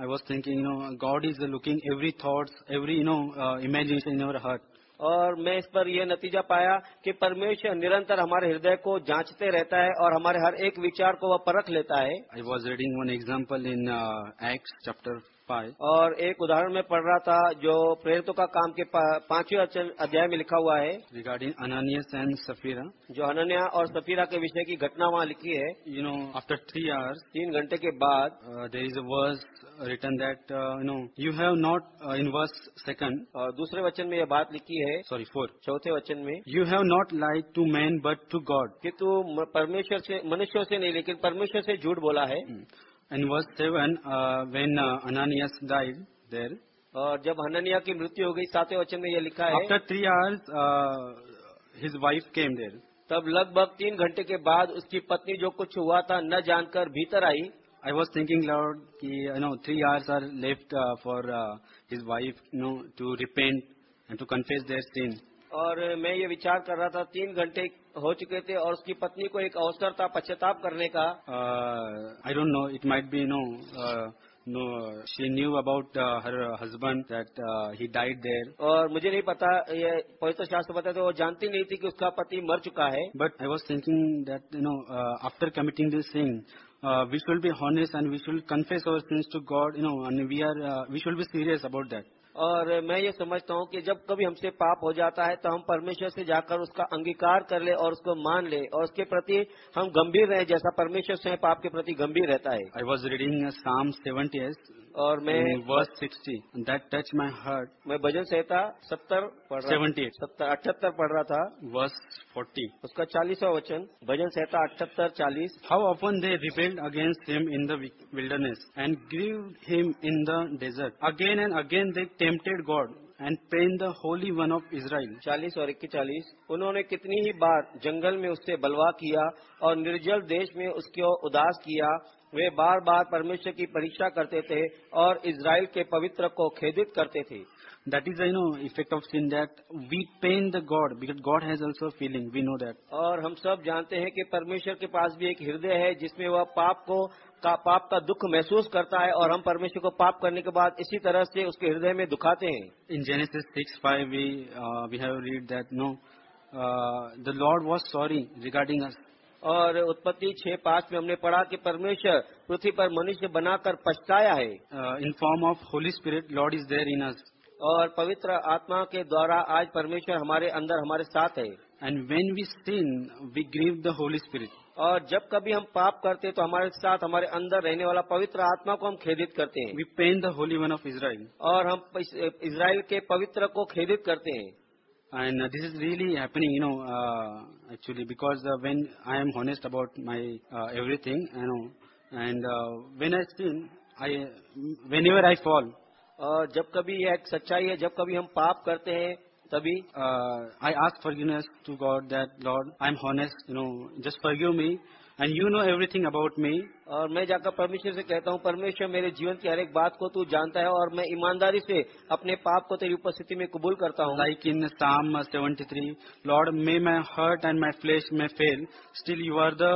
I was thinking you know God is looking every thought every you know imagination your heart और मैं इस पर यह नतीजा पाया कि परमेश्वर निरंतर हमारे हृदय को जांचते रहता है और हमारे हर एक विचार को वह परख लेता है। I was reading one example in act chapter और एक उदाहरण में पढ़ रहा था जो प्रेरित का काम के पाँचवें अध्याय में लिखा हुआ है। रिगार्डिंग अनानियस एंड सफीरा जो अनन्या और सफीरा के विषय की घटना वहाँ लिखी है। You know after three hours तीन घंटे के बाद there is verse written that you know you have not in verse second और दूसरे वचन में यह बात लिखी है। सॉरी फोर चौथे वचन में you have not like to man but to God कि तू परमेश्वर से मनुष्यों से नहीं लेकिन परमेश्वर से झूठ बोला है. And verse 7, uh, when uh, Ananias died there, और जब हनन्या की मृत्यु हो गई सातवें वचन में यह लिखा है after three hours, uh, his wife came there. तब लगभग तीन घंटे के बाद उसकी पत्नी जो कुछ हुआ था न जानकर भीतर आई I was thinking, Lord, ki, you know, three hours are left uh, for uh, his wife, you know, to repent and to confess their sin. और मैं ये विचार कर रहा था तीन घंटे हो चुके थे और उसकी पत्नी को एक अवसर था पश्चाताप करने का। I don't know it might be no no she knew about her husband that he died there और मुझे नहीं पता ये पवित्र शास्त्र बताते तो वो जानती नहीं थी कि उसका पति मर चुका है। But I was thinking that you know after committing this thing Uh, we should be honest and we should confess our sins to God, you know, and we are uh, we should be serious about that. और मैं ये समझता हूँ कि जब कभी हमसे पाप हो जाता है तो हम परमेश्वर से जाकर उसका अंगीकार कर ले और उसको मान ले और उसके प्रति हम गंभीर रहे जैसा परमेश्वर स्वयं पाप के प्रति गंभीर रहता है। आई वॉज़ रीडिंग साम 70 और मैं वर्ष sixty that touch my heart मैं भजन संहिता सत्तर सेवेंटी सत्तर अठहत्तर पढ़ रहा था। वर्ष फोर्टी उसका चालीसवा वचन भजन संहिता अठहत्तर चालीस। How often they rebelled against him in the wilderness and grieve him in the desert again and again they tempted God and pain the Holy One of Israel चालीस और इक्कीस। उन्होंने कितनी ही बार जंगल में उससे बलवा किया और निर्जल देश में उसको उदास किया वे बार बार परमेश्वर की परीक्षा करते थे और इसराइल के पवित्र को खेदित करते थे। That is I know effect of sin that we pain the God because God has also feeling we know that और हम सब जानते हैं कि परमेश्वर के पास भी एक हृदय है जिसमें वह पाप को का पाप का दुख महसूस करता है और हम परमेश्वर को पाप करने के बाद इसी तरह से उसके हृदय में दुखाते हैं। In Genesis six five we we have read that no the Lord was sorry regarding us और उत्पत्ति छह पाँच में हमने पढ़ा कि परमेश्वर पृथ्वी पर मनुष्य बनाकर पछताया है। In form of Holy Spirit Lord is there in us. और पवित्र आत्मा के द्वारा आज परमेश्वर हमारे अंदर हमारे साथ है। And when we sin we grieve the Holy Spirit और जब कभी हम पाप करते हैं तो हमारे साथ हमारे अंदर रहने वाला पवित्र आत्मा को हम खेदित करते हैं। We pain the Holy One of Israel. और हम इसराइल के पवित्र को खेदित करते हैं। And uh, this is really happening, you know, uh, actually, because uh, when I am honest about my uh, everything, you know, and uh, when I sin, I, whenever I fall, और जब कभी यह एक सच्चाई है जब कभी हम पाप करते हैं तभी uh, I ask forgiveness to God that Lord, I'm honest, you know, just forgive me, and you know everything about me, और मैं जाकर परमेश्वर से कहता हूँ परमेश्वर मेरे जीवन की हर एक बात को तू जानता है और मैं ईमानदारी से अपने पाप को तेरी उपस्थिति में कबूल करता हूँ like in Psalm 73, Lord, may my heart and my flesh may fail, still you are the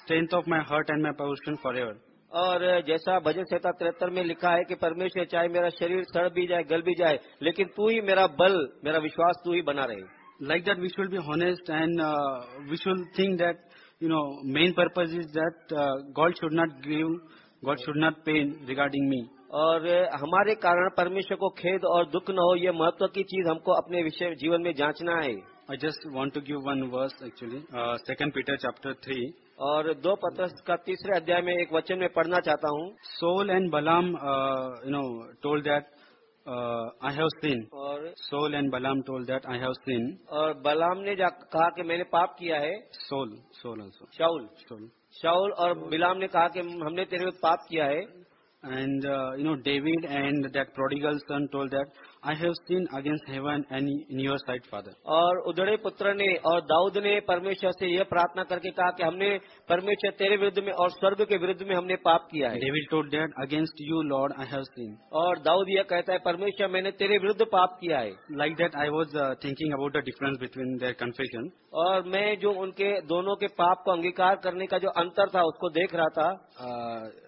strength of my heart and my portion forever. और जैसा भजन संहिता तिहत्तर में लिखा है कि परमेश्वर चाहे मेरा शरीर सड़ भी जाए गल भी जाए लेकिन तू ही मेरा बल मेरा विश्वास तू ही बना रहे Like that, we should be honest and uh, we should think that, you know main purpose is that uh, god should not grieve god should not pain regarding me. और uh, हमारे कारण परमेश्वर को खेद और दुख न हो ये महत्व की चीज़ हमको अपने विषय जीवन में जांचना है। I just want to give one verse actually second Peter chapter three और दो पत्र का तीसरे अध्याय में एक वचन में पढ़ना चाहता हूँ। Saul and Balaam you know told that I have sin और Saul and Balaam told that I have sin और बलाम ने कहा कि मैंने पाप किया है। Saul Saul Saul Saul Saul और बिलाम ने कहा कि हमने तेरे पाप किया है। And uh, you know, David and that prodigal son told that, I have sinned against heaven and in your sight, Father. और उदड़े पुत्र ने और दाऊद ने परमेश्वर से यह प्रार्थना करके कहा कि हमने परमेश्वर तेरे विरुद्ध में और स्वर्ग के विरुद्ध में हमने पाप किया है David told that, against you, Lord, I have sinned. और दाऊद यह कहता है परमेश्वर मैंने तेरे विरुद्ध पाप किया है Like that, I was uh, thinking about the difference between their confession. और मैं जो उनके दोनों के पाप को अंगीकार करने का जो अंतर था उसको देख रहा था Uh,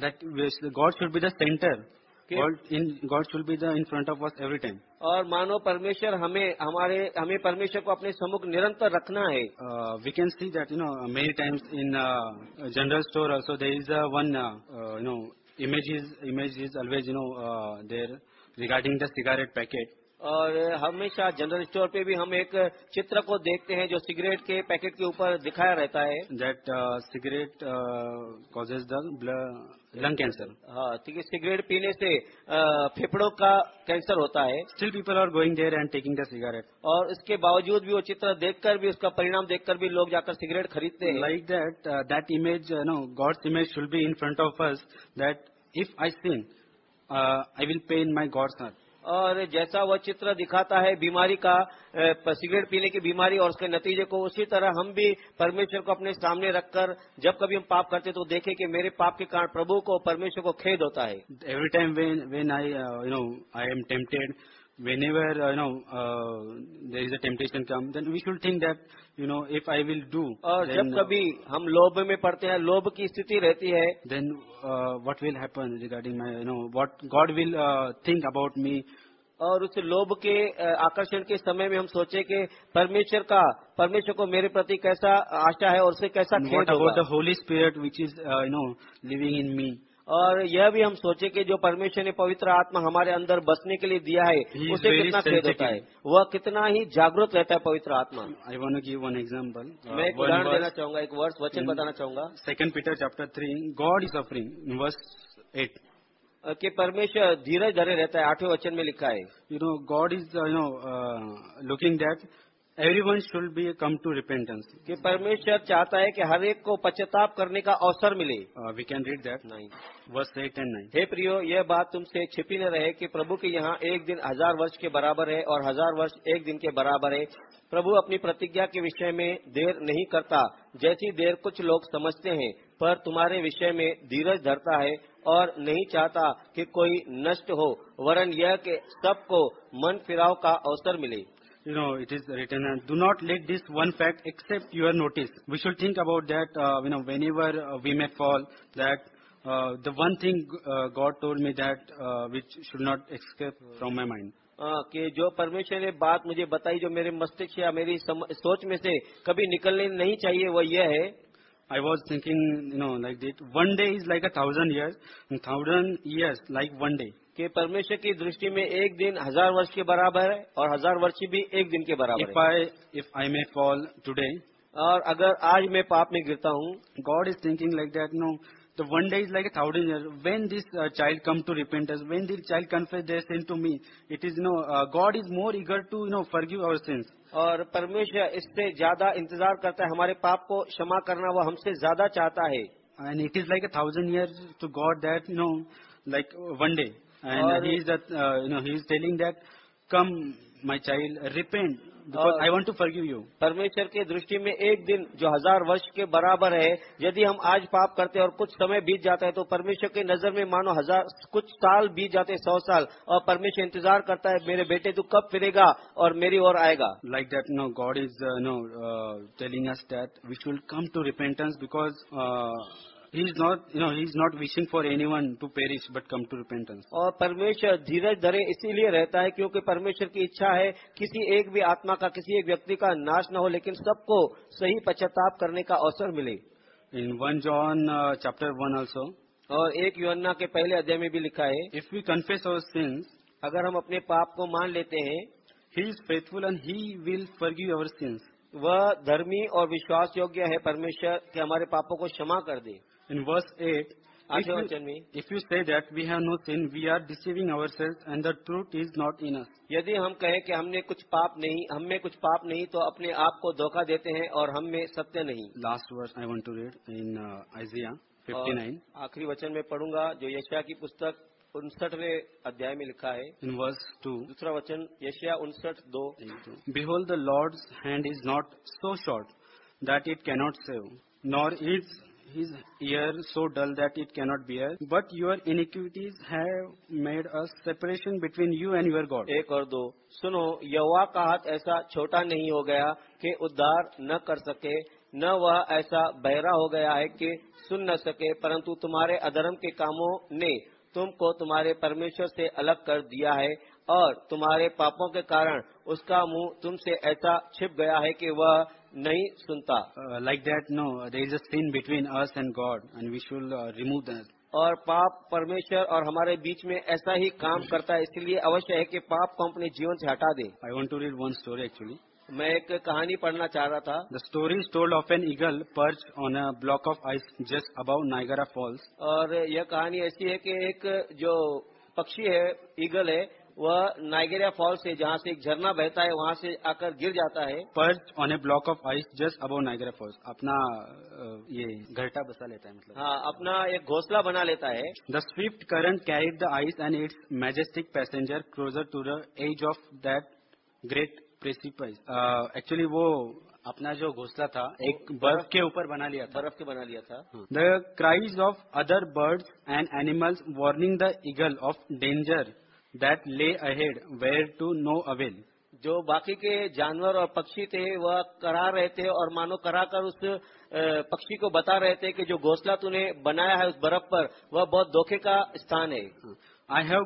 that we- God should be the center. Okay. God, in, God should be the in front of us every time. और मानो परमेश्वर हमें हमारे हमें परमेश्वर को अपने सम्मुख निरंतर रखना है Uh, we can see that you know many times in uh, a general store also there is a one uh, uh, you know image is image is always you और हमेशा जनरल स्टोर पे भी हम एक चित्र को देखते हैं जो सिगरेट के पैकेट के ऊपर दिखाया रहता है। That cigarette causes the lung cancer हाँ ठीक है सिगरेट पीने से फेफड़ों का कैंसर होता है। Still people are going there and taking the cigarette और इसके बावजूद भी वो चित्र देखकर भी उसका परिणाम देखकर भी लोग जाकर सिगरेट खरीदते हैं। Like that that image no God's image should be in front of us that if I sin I will pay in my God's not और जैसा वह चित्र दिखाता है बीमारी का सिगरेट पीने की बीमारी और उसके नतीजे को, उसी तरह हम भी परमेश्वर को अपने सामने रखकर जब कभी हम पाप करते तो देखें कि मेरे पाप के कारण प्रभु को परमेश्वर को खेद होता है। Every time when I you know I am tempted whenever uh, you know uh, there is a temptation come, then we should think that you know if I will do, और जब कभी हम लोभ में पड़ते हैं लोभ की स्थिति रहती है then uh, what will happen regarding my you know what God will uh, think about me. और उस लोभ के आकर्षण के समय में हम सोचे कि परमेश्वर का परमेश्वर को मेरे प्रति कैसा आशा है और उसे कैसा खेद होगा Spirit which is uh, you know living in me? और यह भी हम सोचे कि जो परमेश्वर ने पवित्र आत्मा हमारे अंदर बसने के लिए दिया है He उसे कितना खेद होता है वह कितना ही जागरूक रहता है पवित्र आत्मा आई give one example. Uh, मैं एक उदाहरण देना चाहूँगा एक वर्ष वचन. बताना चाहूँगा Second Peter chapter 3, God is suffering, in eight 8. कि परमेश्वर धीरज धरे रहता है आठवें वचन में लिखा है you know God is you know looking uh, that everyone should be come to कि परमेश्वर चाहता है कि हर एक को पश्चाताप करने का अवसर मिले। We can read that, नहीं verse 8 and 9. हे प्रियो यह बात तुमसे छिपी न रहे कि प्रभु के यहाँ एक दिन हज़ार वर्ष के बराबर है और हज़ार वर्ष एक दिन के बराबर है। प्रभु अपनी प्रतिज्ञा के विषय में देर नहीं करता जैसी देर कुछ लोग समझते हैं पर तुम्हारे विषय में धीरज धरता है और नहीं चाहता कि कोई नष्ट हो वरन यह कि सबको मन फिराव का अवसर मिले। You know, it is written, and do not let this one fact accept your notice. We should think about that, uh, you know, whenever uh, we may fall, that uh, the one thing uh, God told me that uh, which should not escape from my mind. अ, कि जो परमेश्वर ने बात मुझे बताई जो मेरे मस्तिष्क या मेरी सम, सोच में से कभी निकलनी नहीं चाहिए वो यह है I was thinking, you know, like that. One day is like a thousand years, and thousand years like one day. कि परमेश्वर की दृष्टि में एक दिन हज़ार वर्ष के बराबर है और हज़ार वर्ष भी एक दिन के बराबर if है। If I may fall today और अगर आज मैं पाप में गिरता हूँ God is thinking like that no तो one day is like a thousand year when this child come to repentance when this child confess then to me it is no God is more eager to you know forgive our sins और परमेश्वर इससे ज़्यादा इंतज़ार करता है हमारे पाप को क्षमा करना वो हमसे ज़्यादा चाहता है। And it is like a thousand year to God that no like one day and Or- He is that uh, you know He is telling that, come, my child, repent because Or- I want to forgive you. परमेश्वर की दृष्टि में एक दिन जो हजार वर्ष के बराबर है यदि हम आज पाप करते हैं और कुछ समय बीत जाता है तो परमेश्वर की नजर में मानो हजार कुछ साल बीत जाते हैं सौ साल और परमेश्वर इंतजार करता है मेरे बेटे तू कब फिरेगा और मेरी ओर आएगा Like that, you know, God is uh, you know uh, telling us that we should uh, He is not you know He is not wishing for anyone to perish but come to repentance. और परमेश्वर धीरज धरे इसीलिए रहता है क्योंकि परमेश्वर की इच्छा है किसी एक भी आत्मा का किसी एक व्यक्ति का नाश न हो लेकिन सबको सही पश्चाताप करने का अवसर मिले In 1 John uh, chapter 1 also, और एक युवन्ना के पहले अध्याय में भी लिखा है if we confess our sins, अगर हम अपने पाप को मान लेते हैं He is faithful and He will forgive our sins. वह धर्मी और विश्वास योग्य है परमेश्वर कि हमारे पापों को क्षमा कर दे In verse 8, if you, if you say that we have no sin, we are deceiving ourselves and the truth is not in us. यदि हम कहें कि हमने कुछ पाप नहीं हम में कुछ पाप नहीं तो अपने आप को धोखा देते हैं और हम में सत्य नहीं Last verse I want to read in uh, Isaiah. 59. आखिरी वचन में पढ़ूँगा जो यशिया की पुस्तक उनसठवें अध्याय में लिखा है In verse 2, दूसरा वचन यशिया उनसठ दो Behold, the Lord's hand is not so short that it cannot save, nor is his ear so dull that it cannot bear. But your iniquities have made a separation between you and your God. एक और दो सुनो यवा का हाथ ऐसा छोटा नहीं हो गया कि उद्धार न कर सके, न वह ऐसा बहरा हो गया है कि सुन न सके, परंतु तुम्हारे अधर्म के कामों ने तुमको तुम्हारे परमेश्वर से अलग कर दिया है और तुम्हारे पापों के कारण उसका मुँह तुमसे ऐसा छिप गया है कि वह नहीं सुनता। Like that no there is an between us and God and we should remove that और पाप परमेश्वर और हमारे बीच में ऐसा ही काम करता है इसलिए अवश्य है कि पाप को अपने जीवन से हटा दे। I want to read one story actually मैं एक कहानी पढ़ना चाह रहा था। The story stall of an eagle perch on a block of ice just above Niagara Falls और यह कहानी ऐसी है कि एक जो पक्षी है ईगल है वह नाइगेरिया फॉल्स से जहाँ से एक झरना बहता है वहाँ से आकर गिर जाता है। Perched on a block of ice just above Niagara Falls अपना ये घरटा बसा लेता है मतलब। हाँ अपना एक घोसला बना लेता है। The swift current carried the ice and its majestic passenger closer to the edge of that great principal actually वो अपना जो घोसला था एक बर्फ़ के ऊपर बना लिया था। बर्फ़ के बना लिया था। The cries of other birds and animals warning the eagle of danger that lay ahead were to no avail जो बाकी के जानवर और पक्षी थे वह करा रहे थे और मानो करा कर उस पक्षी को बता रहे थे कि जो घोसला तूने बनाया है उस बर्फ़ पर वह बहुत धोखे का स्थान है। I have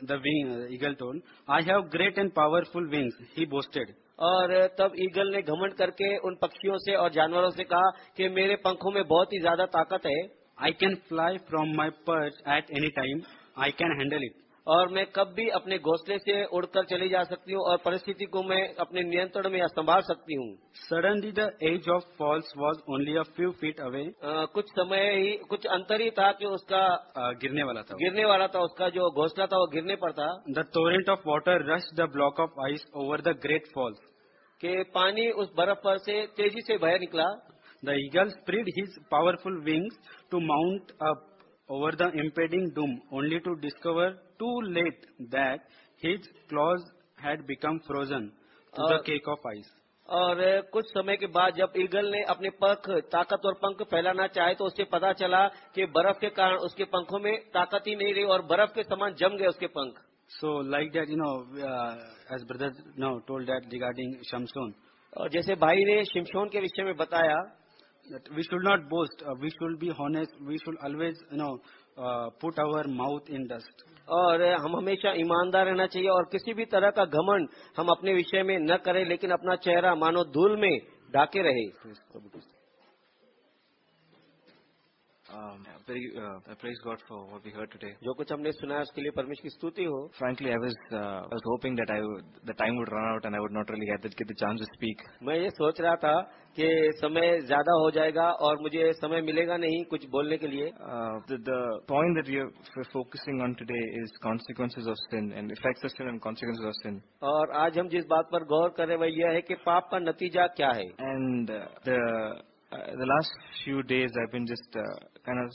the wing eagle tone I have great and powerful wings he boasted और तब ईगल ने घमंड करके उन पक्षियों से और जानवरों से कहा कि मेरे पंखों में बहुत ही ज़्यादा ताकत है। I can fly from my perch at any time I can handle it और मैं कब भी अपने घोंसले से उड़कर चले जा सकती हूँ और परिस्थिति को मैं अपने नियंत्रण में संभाल सकती हूँ। Suddenly the edge of falls was only a few feet away कुछ समय ही कुछ अंतर ही था कि उसका uh, गिरने वाला था गिरने वाला था उसका जो घोसला था वो गिरने पर था। The torrent of water rush the block of ice over the great falls के पानी उस बर्फ़ पर से तेज़ी से बाहर निकला। The eagle spread his powerful wings to mount up over the impending doom only to discover too late that his claws had become frozen to uh, the cake of ice. और uh, कुछ समय के बाद जब eagle ने अपने पंख ताकत और पंख फैलाना चाहे तो उसे पता चला कि बर्फ़ के कारण उसके पंखों में ताकत ही नहीं रही और बर्फ़ के समान जम गए उसके पंख। So like that you know as brother no told that regarding शमशोन और जैसे भाई ने शमशोन के विषय में बताया we should not boast we should be honest we should always you know uh, our mouth in dust और हम हमेशा ईमानदार रहना चाहिए और किसी भी तरह का घमंड हम अपने विषय में न करें लेकिन अपना चेहरा मानो धूल में ढाके रहे। Very good for we here today जो कुछ हमने सुना है उसके लिए परमेश्वर की स्तुति हो। Frankly I was I was hoping that I the time would run out and I would not really get the chance to speak मैं ये सोच रहा था कि समय ज़्यादा हो जाएगा और मुझे समय मिलेगा नहीं कुछ बोलने के लिए। The point that you are focusing on today is consequences of sin and effects of sin and consequences of sin और आज हम जिस बात पर गौर कर रहे हैं वह यह है कि पाप का नतीजा क्या है। And the last few days I've been just uh, kind of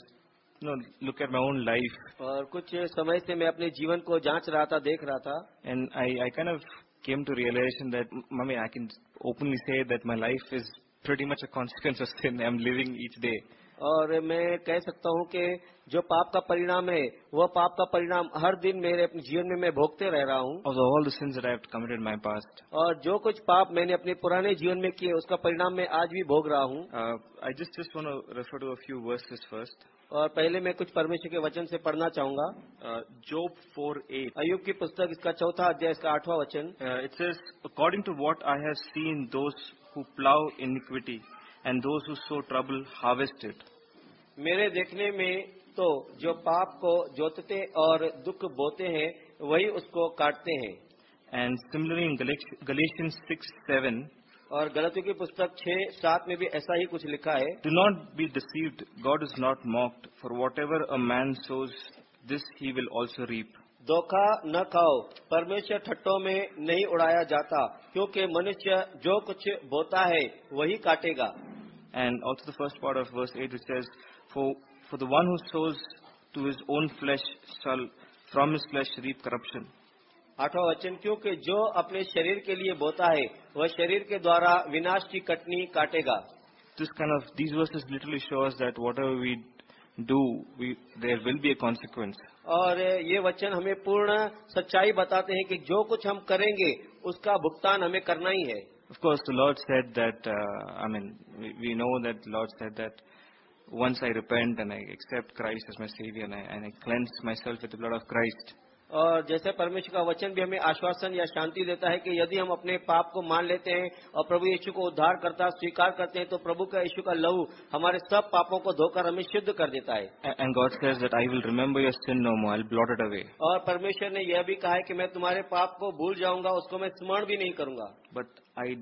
you know look at my own life और कुछ समय से मैं अपने जीवन को जांच रहा था देख रहा था and I I kind of came to realization that I mean I can openly say that my life is pretty much a consequence of sin I'm living each day. और मैं कह सकता हूँ कि जो पाप का परिणाम है वह पाप का परिणाम हर दिन मेरे अपने जीवन में मैं भोगते रह रहा हूँ। Have committed in my past. और जो कुछ पाप मैंने अपने पुराने जीवन में किए उसका परिणाम मैं आज भी भोग रहा हूँ। I just just want to refer to a few verses और पहले मैं कुछ परमेश्वर के वचन से पढ़ना चाहूँगा। Job Job 4:8. अयुब की पुस्तक इसका चौथा अध्याय इसका आठवां वचन। It's according to "According I have seen have who plow iniquity and those who sow trouble harvest it." मेरे देखने में तो जो पाप को जोतते और दुख बोते हैं वही उसको काटते हैं And similarly, in Galatians 6:7, और गलतियों की पुस्तक छह सात में भी ऐसा ही कुछ लिखा है "Do not be deceived; God is not mocked. For whatever a man sows, this he will also reap." धोखा न खाओ परमेश्वर ठट्टों में नहीं उड़ाया जाता क्योंकि मनुष्य जो कुछ बोता है वही काटेगा। And also the first part of verse eight says for the one who sows to his own flesh shall from his flesh reap corruption आठवा वचन क्योंकि जो अपने शरीर के लिए बोता है वह शरीर के द्वारा विनाश की कटनी काटेगा। This kind of these verse is literally shows that whatever we do there will be a consequence और ये वचन हमें पूर्ण सच्चाई बताते हैं कि जो कुछ हम करेंगे, उसका भुगतान हमें करना ही है। Of course the lord said that I mean we know that lord said that once I repent and I accept Christ as my saviour and I cleanse myself with the blood of Christ और जैसे परमेश्वर का वचन भी हमें आश्वासन या शांति देता है कि यदि हम अपने पाप को मान लेते हैं और प्रभु यीशु को उद्धार करता स्वीकार करते हैं तो प्रभु का यीशु का लहू हमारे सब पापों को धोकर हमें शुद्ध कर देता है। और परमेश्वर ने यह भी कहा है कि मैं तुम्हारे पाप को भूल जाऊँगा उसको मैं स्मरण भी नहीं करूँगा। But I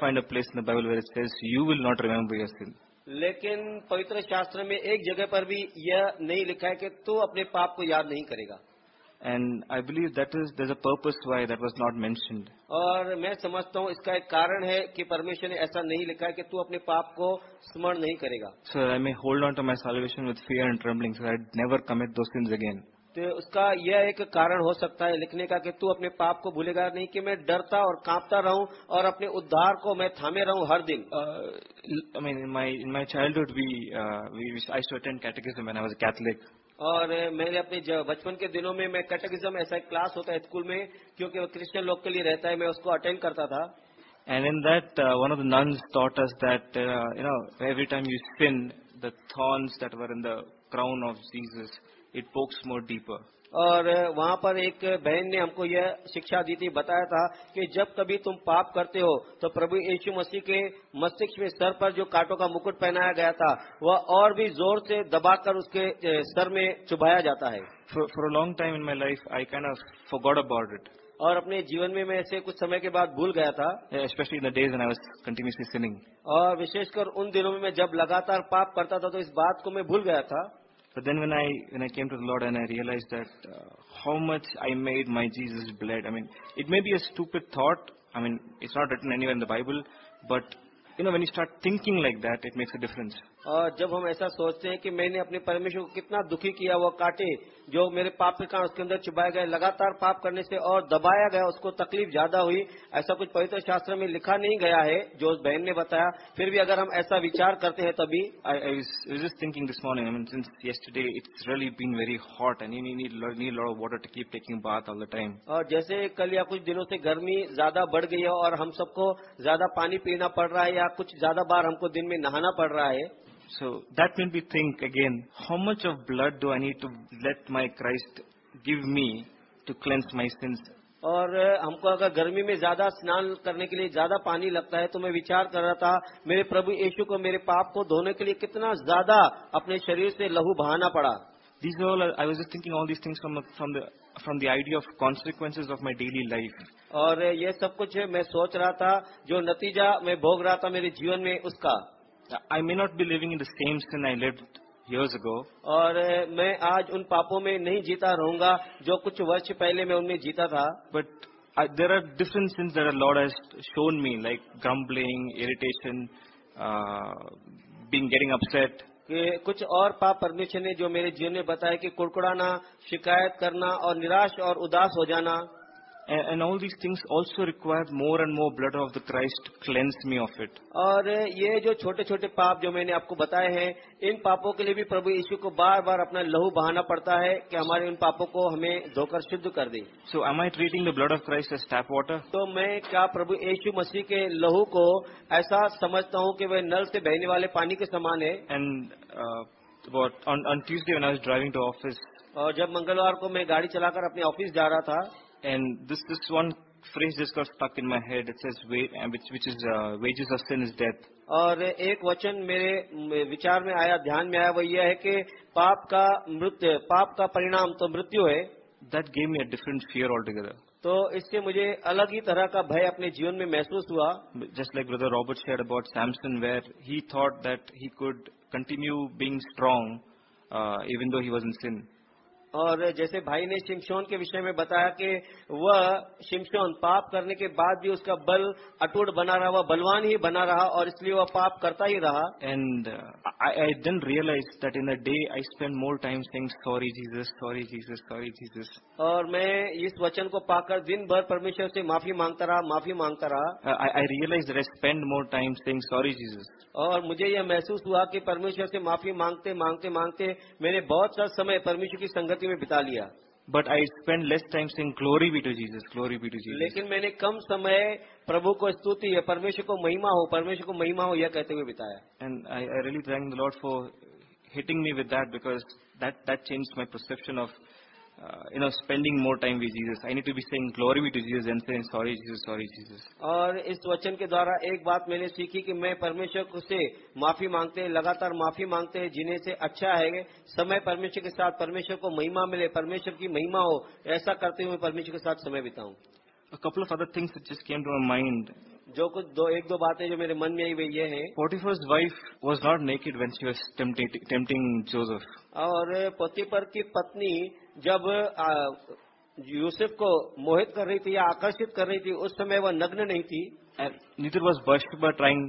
find a place in the Bible where it says you will not remember your sin. लेकिन पवित्र शास्त्र में एक जगह पर भी यह नहीं लिखा है कि तू अपने पाप को याद नहीं करेगा। And I believe that is there's a purpose why that was not mentioned. और मैं समझता हूँ इसका एक कारण है कि परमेश्वर ने ऐसा नहीं लिखा है कि तू अपने पाप को स्मरण नहीं करेगा So I may hold on to my salvation with fear and trembling, so I never commit those sins again. तो उसका यह एक कारण हो सकता है लिखने का कि तू अपने पाप को भूलेगा नहीं कि मैं डरता और कांपता रहूँ और अपने उद्धार को मैं थामे रहूँ हर दिन Uh, I mean, in my in my childhood, we uh, we I used to attend catechism when I was a Catholic. और मैंने अपने बचपन के दिनों में मैं कैटेगिज्म ऐसा एक क्लास होता है स्कूल में, क्योंकि वो क्रिश्चियन लोग के लिए रहता है, मैं उसको अटेंड करता था। And in that one of the nuns taught us that you know every time you spin the thorns that were in the crown of Jesus it pokes more deeper और वहाँ पर एक बहन ने हमको यह शिक्षा दी थी बताया था कि जब कभी तुम पाप करते हो तो प्रभु यीशु मसीह के मस्तिष्क में सर पर जो कांटों का मुकुट पहनाया गया था वह और भी ज़ोर से दबाकर उसके सर में चुभाया जाता है। A long time in my life, I kind of forgot about it, और अपने जीवन में मैं ऐसे कुछ समय के बाद भूल गया था। In the days when I was continuously sinning. और विशेषकर उन दिनों में मैं जब लगातार पाप करता था तो इस बात को मैं भूल गया था। But then when I when I came to the Lord and I realized that uh, how much I made my Jesus bled. I mean, it may be a stupid thought. I mean, it's not written anywhere in the Bible, but you know when you start thinking like that, it makes a difference. और जब हम ऐसा सोचते हैं कि मैंने अपने परमेश्वर को कितना दुखी किया वो काटे जो मेरे पाप के कारण उसके अंदर चुभाए गए लगातार पाप करने से और दबाया गया उसको तकलीफ़ ज़्यादा हुई ऐसा कुछ पवित्र शास्त्र में लिखा नहीं गया है जो उस बहन ने बताया फिर भी अगर हम ऐसा विचार करते हैं तभी morning. I mean, since yesterday it's really been very hot, and you need need, need a lot of water to keep taking bath all the time. और जैसे कल या कुछ दिनों से गर्मी ज़्यादा बढ़ गई है और हम सबको ज़्यादा पानी पीना पड़ रहा है या कुछ ज़्यादा बार हमको दिन में नहाना पड़ रहा है So that made me think again, how much of blood do I need to let my Christ give me to cleanse my sins? और uh, हमको अगर गर्मी में ज़्यादा स्नान करने के लिए ज़्यादा पानी लगता है तो मैं विचार कर रहा था मेरे प्रभु यशु को मेरे पाप को धोने के लिए कितना ज़्यादा अपने शरीर से लहू बहाना पड़ा। This all I was thinking all these things from the idea of consequences of my daily life और uh, यह सब कुछ मैं सोच रहा था जो नतीजा मैं भोग रहा था मेरे जीवन में उसका। I may not be living in the same sin I lived years ago, और मैं आज उन पापों में नहीं जीता रहूँगा जो कुछ वर्ष पहले मैं उनमें जीता था but I, there are different sins that the Lord has shown me, like grumbling, irritation, uh, being getting upset. कि कुछ और पाप परमेश्वर ने जो मेरे जीवन में बताया कि कुड़कुड़ाना शिकायत करना और निराश और उदास हो जाना And, all these things also require more and more blood of the Christ to cleanse me of it. और ये जो छोटे छोटे पाप जो मैंने आपको बताए हैं इन पापों के लिए भी प्रभु यीशु को बार बार अपना लहू बहाना पड़ता है कि हमारे उन पापों को हमें धोकर शुद्ध कर दे So am I treating the blood of Christ as tap water? तो मैं क्या प्रभु यीशु मसीह के लहू को ऐसा समझता हूँ कि वह नल से बहने वाले पानी के समान है And uh, about on, on Tuesday when I was driving to office, और जब मंगलवार को मैं गाड़ी चलाकर अपने ऑफ़िस जा रहा था and this this one phrase just got stuck in my head. It says uh, which which is uh, wages of sin is death. और एक वचन मेरे विचार में आया ध्यान में आया वो यह है कि पाप का मृत्यु पाप का परिणाम तो मृत्यु है। That gave a different fear altogether तो इससे मुझे अलग ही तरह का भय अपने जीवन में महसूस हुआ। Just like brother Robert share about Samson where he thought that he could continue being strong even though he was इन सिंह और जैसे भाई ने शिमशोन के विषय में बताया कि वह शिमशोन पाप करने के बाद भी उसका बल अटूट बना रहा वह बलवान ही बना रहा और इसलिए वह पाप करता ही रहा। And I I didn't realize that in a day I spend more time saying sorry Jesus, sorry Jesus, sorry और मैं इस वचन को पाकर दिन भर परमेश्वर से माफ़ी माँगता रहा माफ़ी माँगता रहा। आई I realized that I spend more time saying और मुझे यह महसूस हुआ कि परमेश्वर से माफ़ी मांगते मांगते मांगते मैंने बहुत सा समय परमेश्वर की संगति मुक्ति में बिता लिया। But I spend less time sing glory be to Jesus glory be to Jesus लेकिन मैंने कम समय प्रभु को स्तुति या परमेश्वर को महिमा हो परमेश्वर को महिमा हो यह कहते हुए बिताया। And I really thank the lord for hitting me with that because that that change my perception of uh, you know, spending more time with Jesus. I need to be saying glory be to Jesus and saying sorry Jesus, sorry Jesus. और इस वचन के द्वारा एक बात मैंने सीखी कि मैं परमेश्वर से माफ़ी मांगते हैं लगातार माफ़ी मांगते हैं जिन्हें से अच्छा है समय परमेश्वर के साथ परमेश्वर को महिमा मिले परमेश्वर की महिमा हो ऐसा करते हुए परमेश्वर के साथ समय बिताऊं A couple of other things that just came to my mind. जो कुछ दो एक दो बातें जो मेरे मन में आई वे ये है wife was not naked when she was tempting, tempting Joseph. और पोतीपर की पत्नी जब यूसुफ को मोहित कर रही थी या आकर्षित कर रही थी उस समय वह नग्न नहीं थी। Neither was bust but trying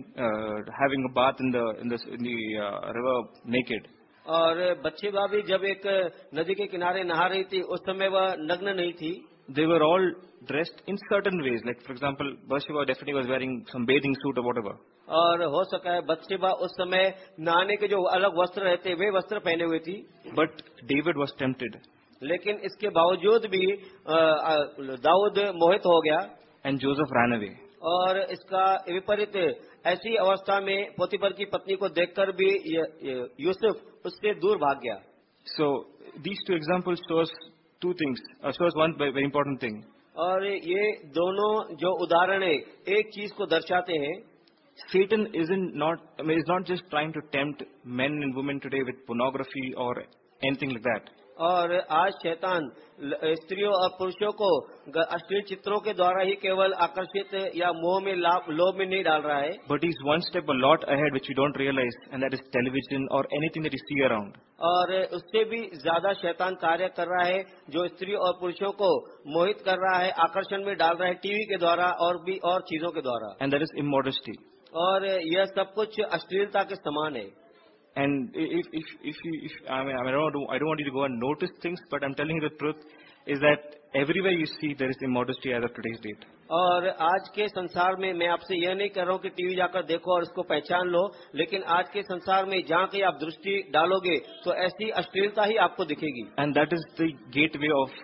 having a bath in in river naked और बच्चे भाभी जब एक नदी के किनारे नहा रही थी उस समय वह नग्न नहीं थी। They were all dressed in certain ways like for example Bathsheba definitely was wearing some bathing suit about अब और हो सका है बच्चे बच्चेबा उस समय नहाने के जो अलग वस्त्र रहते वे वस्त्र पहने हुए थी। बट डेविड वॉज़ टेम्प्टेड लेकिन इसके बावजूद भी दाऊद मोहित हो गया। एंड जोसेफ रानवे और इसका विपरीत ऐसी अवस्था में पोतिपर की पत्नी को देखकर भी यूसुफ उससे दूर भाग गया। So these two example source two things one very important thing और ये दोनों जो उदाहरण है एक चीज़ को दर्शाते हैं। Satan is in not is not just trying to tempt man and women today with pornography और एनीथिंग लाइक दैट और आज शैतान स्त्रियों और पुरुषों को अश्लील चित्रों के द्वारा ही केवल आकर्षित या मोह में लाभ लोभ में नहीं डाल रहा है but is one step lot ahead which we don't realize and that is television or anything that you see around. और उससे भी ज़्यादा शैतान कार्य कर रहा है जो स्त्री और पुरुषों को मोहित कर रहा है आकर्षण में डाल रहा है टीवी के द्वारा और भी और चीज़ों के द्वारा एंड that इज़ immodesty. और यह सब कुछ अश्लीलता के समान है And if, if, if you, if, I mean, I, don't want to, I don't want you to go and notice things, but I'm telling you the truth is that everywhere you see there is immodesty as of today's date. और आज के संसार में मैं आपसे यह नहीं कर रहा हूँ कि टीवी जाकर देखो और उसको पहचान लो लेकिन आज के संसार में जहाँ कहीं आप दृष्टि डालोगे तो ऐसी अश्लीलता ही आपको दिखेगी And that is the gateway of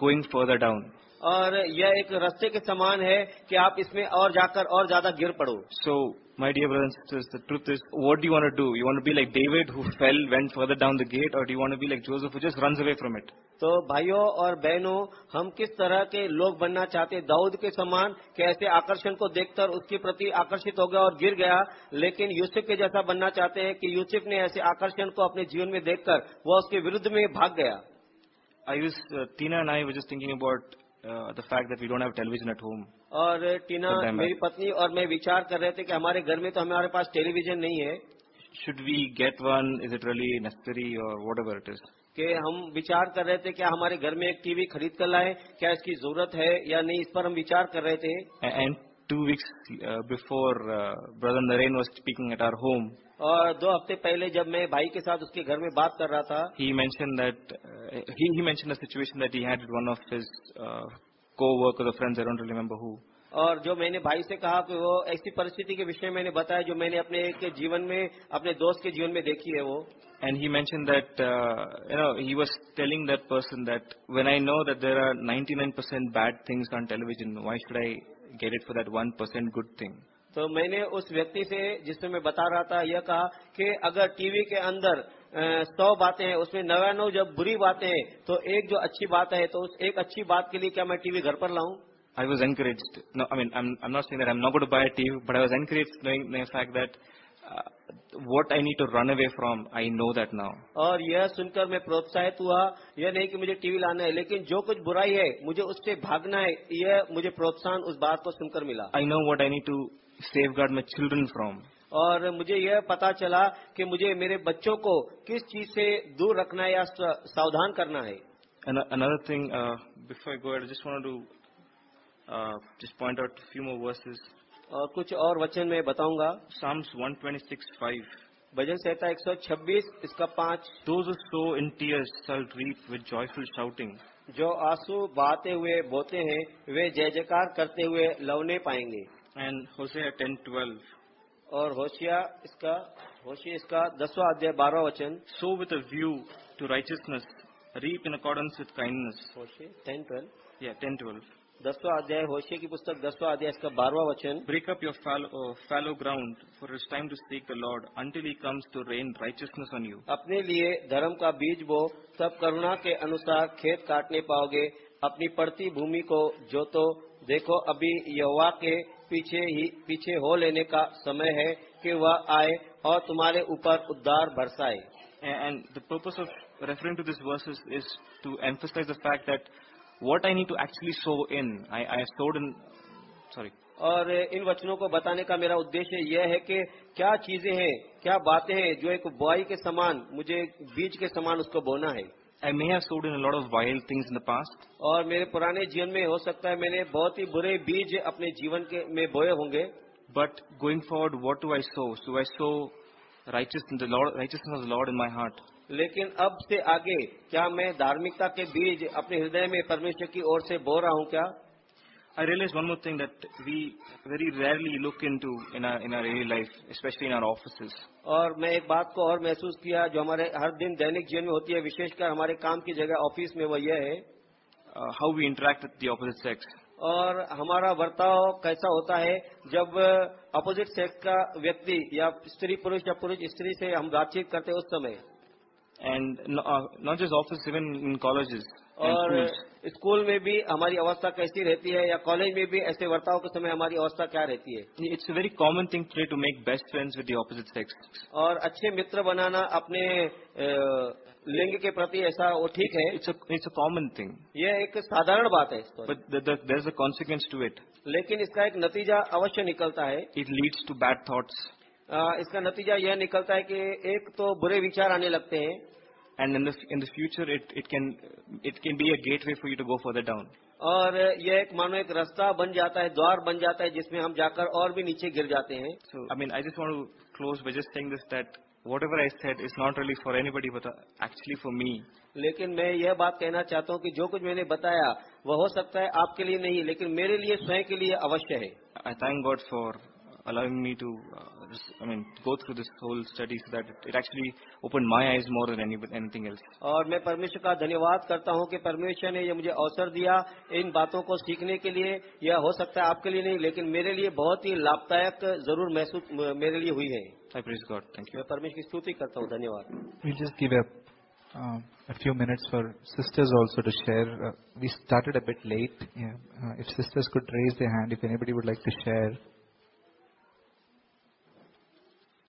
going further down. और यह एक रास्ते के समान है कि आप इसमें और जाकर और ज़्यादा गिर पड़ो So, my dear brothers and sisters, the truth is, what do you want to do? You want to be like David who fell, went further down the gate, or do you want to be like Joseph who just runs away from it? तो भाइयों और बहनों हम किस तरह के लोग बनना चाहते हैं दाऊद के समान कि ऐसे आकर्षण को देखकर उसके प्रति आकर्षित हो गया और गिर गया लेकिन यूसुफ के जैसा बनना चाहते हैं कि यूसुफ ने ऐसे आकर्षण को अपने जीवन में देखकर वह उसके विरुद्ध में भाग गया I was, uh, Tina and I were just thinking about uh, the fact that we don't have television at home. और टीना मेरी पत्नी और मैं विचार कर रहे थे कि हमारे घर में तो हमारे पास टेलीविज़न नहीं है। Should we get one is it really necessary और वॉट एवर इट इज़ के हम विचार कर रहे थे क्या हमारे घर में एक टीवी खरीद कर लाए क्या इसकी ज़रूरत है या नहीं इस पर हम विचार कर रहे थे। And two weeks before brother Naren was speaking at our home और दो हफ़्ते पहले जब मैं भाई के साथ उसके घर में बात कर रहा था he mention that he mention situation that he had one of his co-worker or friends, I don't really और जो मैंने भाई से कहा कि वो ऐसी परिस्थिति के विषय मैंने बताया जो मैंने अपने के जीवन में अपने दोस्त के जीवन में देखी है वो। And he mention that you know he was telling that person that when I know that there are 99% percent bad things on television why should I get it for that one percent good thing तो मैंने उस व्यक्ति से जिसमें मैं बता रहा था यह कहा कि अगर टीवी के अंदर सौ बातें हैं उसमें नवानवे जब बुरी बातें हैं तो एक जो अच्छी बात है तो उस एक अच्छी बात के लिए क्या मैं टीवी घर पर लाऊं I was encouraged. No, I mean, I'm, I'm not saying that I'm not going to buy a TV, but I was encouraged knowing, the fact that uh, what I need to run away from, I know that now. और यह सुनकर मैं प्रोत्साहित हुआ यह नहीं कि मुझे टीवी लाना है लेकिन जो कुछ बुराई है मुझे उससे भागना है यह मुझे प्रोत्साहन उस बात को सुनकर मिला I know what I need to safeguard my children from. और मुझे यह पता चला कि मुझे मेरे बच्चों को किस चीज़ से दूर रखना है या सावधान करना है another thing, uh, before I go ahead, I just wanted to uh, just point out a few more verses. और कुछ और वचन मैं बताऊँगा Psalms 126:5. भजन संहिता 126 इसका पाँच Those who sow in tears shall reap with joyful shouting. जो आँसू बहाते हुए बोते हैं वे जय जयकार करते हुए लवने पाएँगे And Hosea 10:12. और होशिया इसका होशिया इसका दसवा अध्याय बारवा वचन। So with a view to righteousness reap in accordance with kindness Hosea ten twelve या टेन ट्वेल्व दसवा अध्याय होशिया की पुस्तक दसवा अध्याय इसका बारवा वचन। Break up your fallow ground for it time to speak the lord until he comes to rain righteousness on you अपने लिए धर्म का बीज बो सब करुणा के अनुसार खेत काटने पाओगे। अपनी पड़ती भूमि को जोतो देखो अभी यवा के पीछे ही पीछे हो लेने का समय है कि वह आए और तुम्हारे ऊपर उद्धार बरसाए। And the purpose of referring to this verse is to emphasise the fact that what I need to actually sow in I I sowed in sorry और इन वचनों को बताने का मेरा उद्देश्य यह है कि क्या चीज़ें हैं क्या बातें हैं जो एक बुआई के समान मुझे बीज के समान उसको बोना है। I may have sowed in a lot of wild things in the past, और मेरे पुराने जीवन में हो सकता है मैंने बहुत ही बुरे बीज अपने जीवन के में बोए होंगे but going forward, what do I sow? So I sow righteousness, the Lord, righteousness of the Lord in my heart. लेकिन अब से आगे क्या मैं धार्मिकता के बीज अपने हृदय में परमेश्वर की ओर से बो रहा हूँ क्या I realized one more thing that we very rarely look into in our in our daily life, especially in our offices. और मैं एक बात को और महसूस किया जो हमारे हर दिन दैनिक जीवन में होती है विशेषकर हमारे काम की जगह ऑफ़िस में वह यह है। How we interact with the opposite sex और हमारा वर्ताव कैसा होता है जब अपोजिट सेक्स का व्यक्ति या स्त्री पुरुष या पुरुष स्त्री से हम बातचीत करते हैं उस समय। And not just office even in colleges और स्कूल में भी हमारी अवस्था कैसी रहती है या कॉलेज में भी ऐसे वर्ताव के समय हमारी अवस्था क्या रहती है? It's common thing today to make best friends with the opposite sex. और अच्छे मित्र बनाना अपने लिंग के प्रति ऐसा वो ठीक है? इट्स अ कॉमन थिंग यह एक साधारण बात है a consequence to it. लेकिन इसका एक नतीजा अवश्य निकलता है। It leads to bad uh, इसका नतीजा यह निकलता है कि एक तो बुरे विचार आने लगते हैं। and in the in the future, it it can it can be a gateway for you to go further down. और यह एक मानो एक रास्ता बन जाता है द्वार बन जाता है जिसमें हम जाकर और भी नीचे गिर जाते हैं So I mean, I just want to close by just saying this that whatever I said is not really for anybody, but uh, actually for me. लेकिन मैं यह बात कहना चाहता हूं कि जो कुछ मैंने बताया वह हो सकता है आपके लिए नहीं लेकिन मेरे लिए स्वयं के लिए अवश्य है I thank God for allowing me to, uh, just, I mean, go through this whole study so that it, it actually opened my eyes more than any, anything else. और मैं परमेश्वर का धन्यवाद करता हूं कि परमेश्वर ने ये मुझे अवसर दिया इन बातों को सीखने के लिए यह हो सकता है आपके लिए नहीं लेकिन मेरे लिए बहुत ही लाभदायक जरूर महसूस मेरे लिए हुई है I praise God. Thank you. मैं परमेश्वर की स्तुति करता हूं धन्यवाद We'll just give a, um, a few minutes for sisters also to share. Uh, we started a bit late. Yeah. Uh, if sisters could raise their hand, if anybody would like to share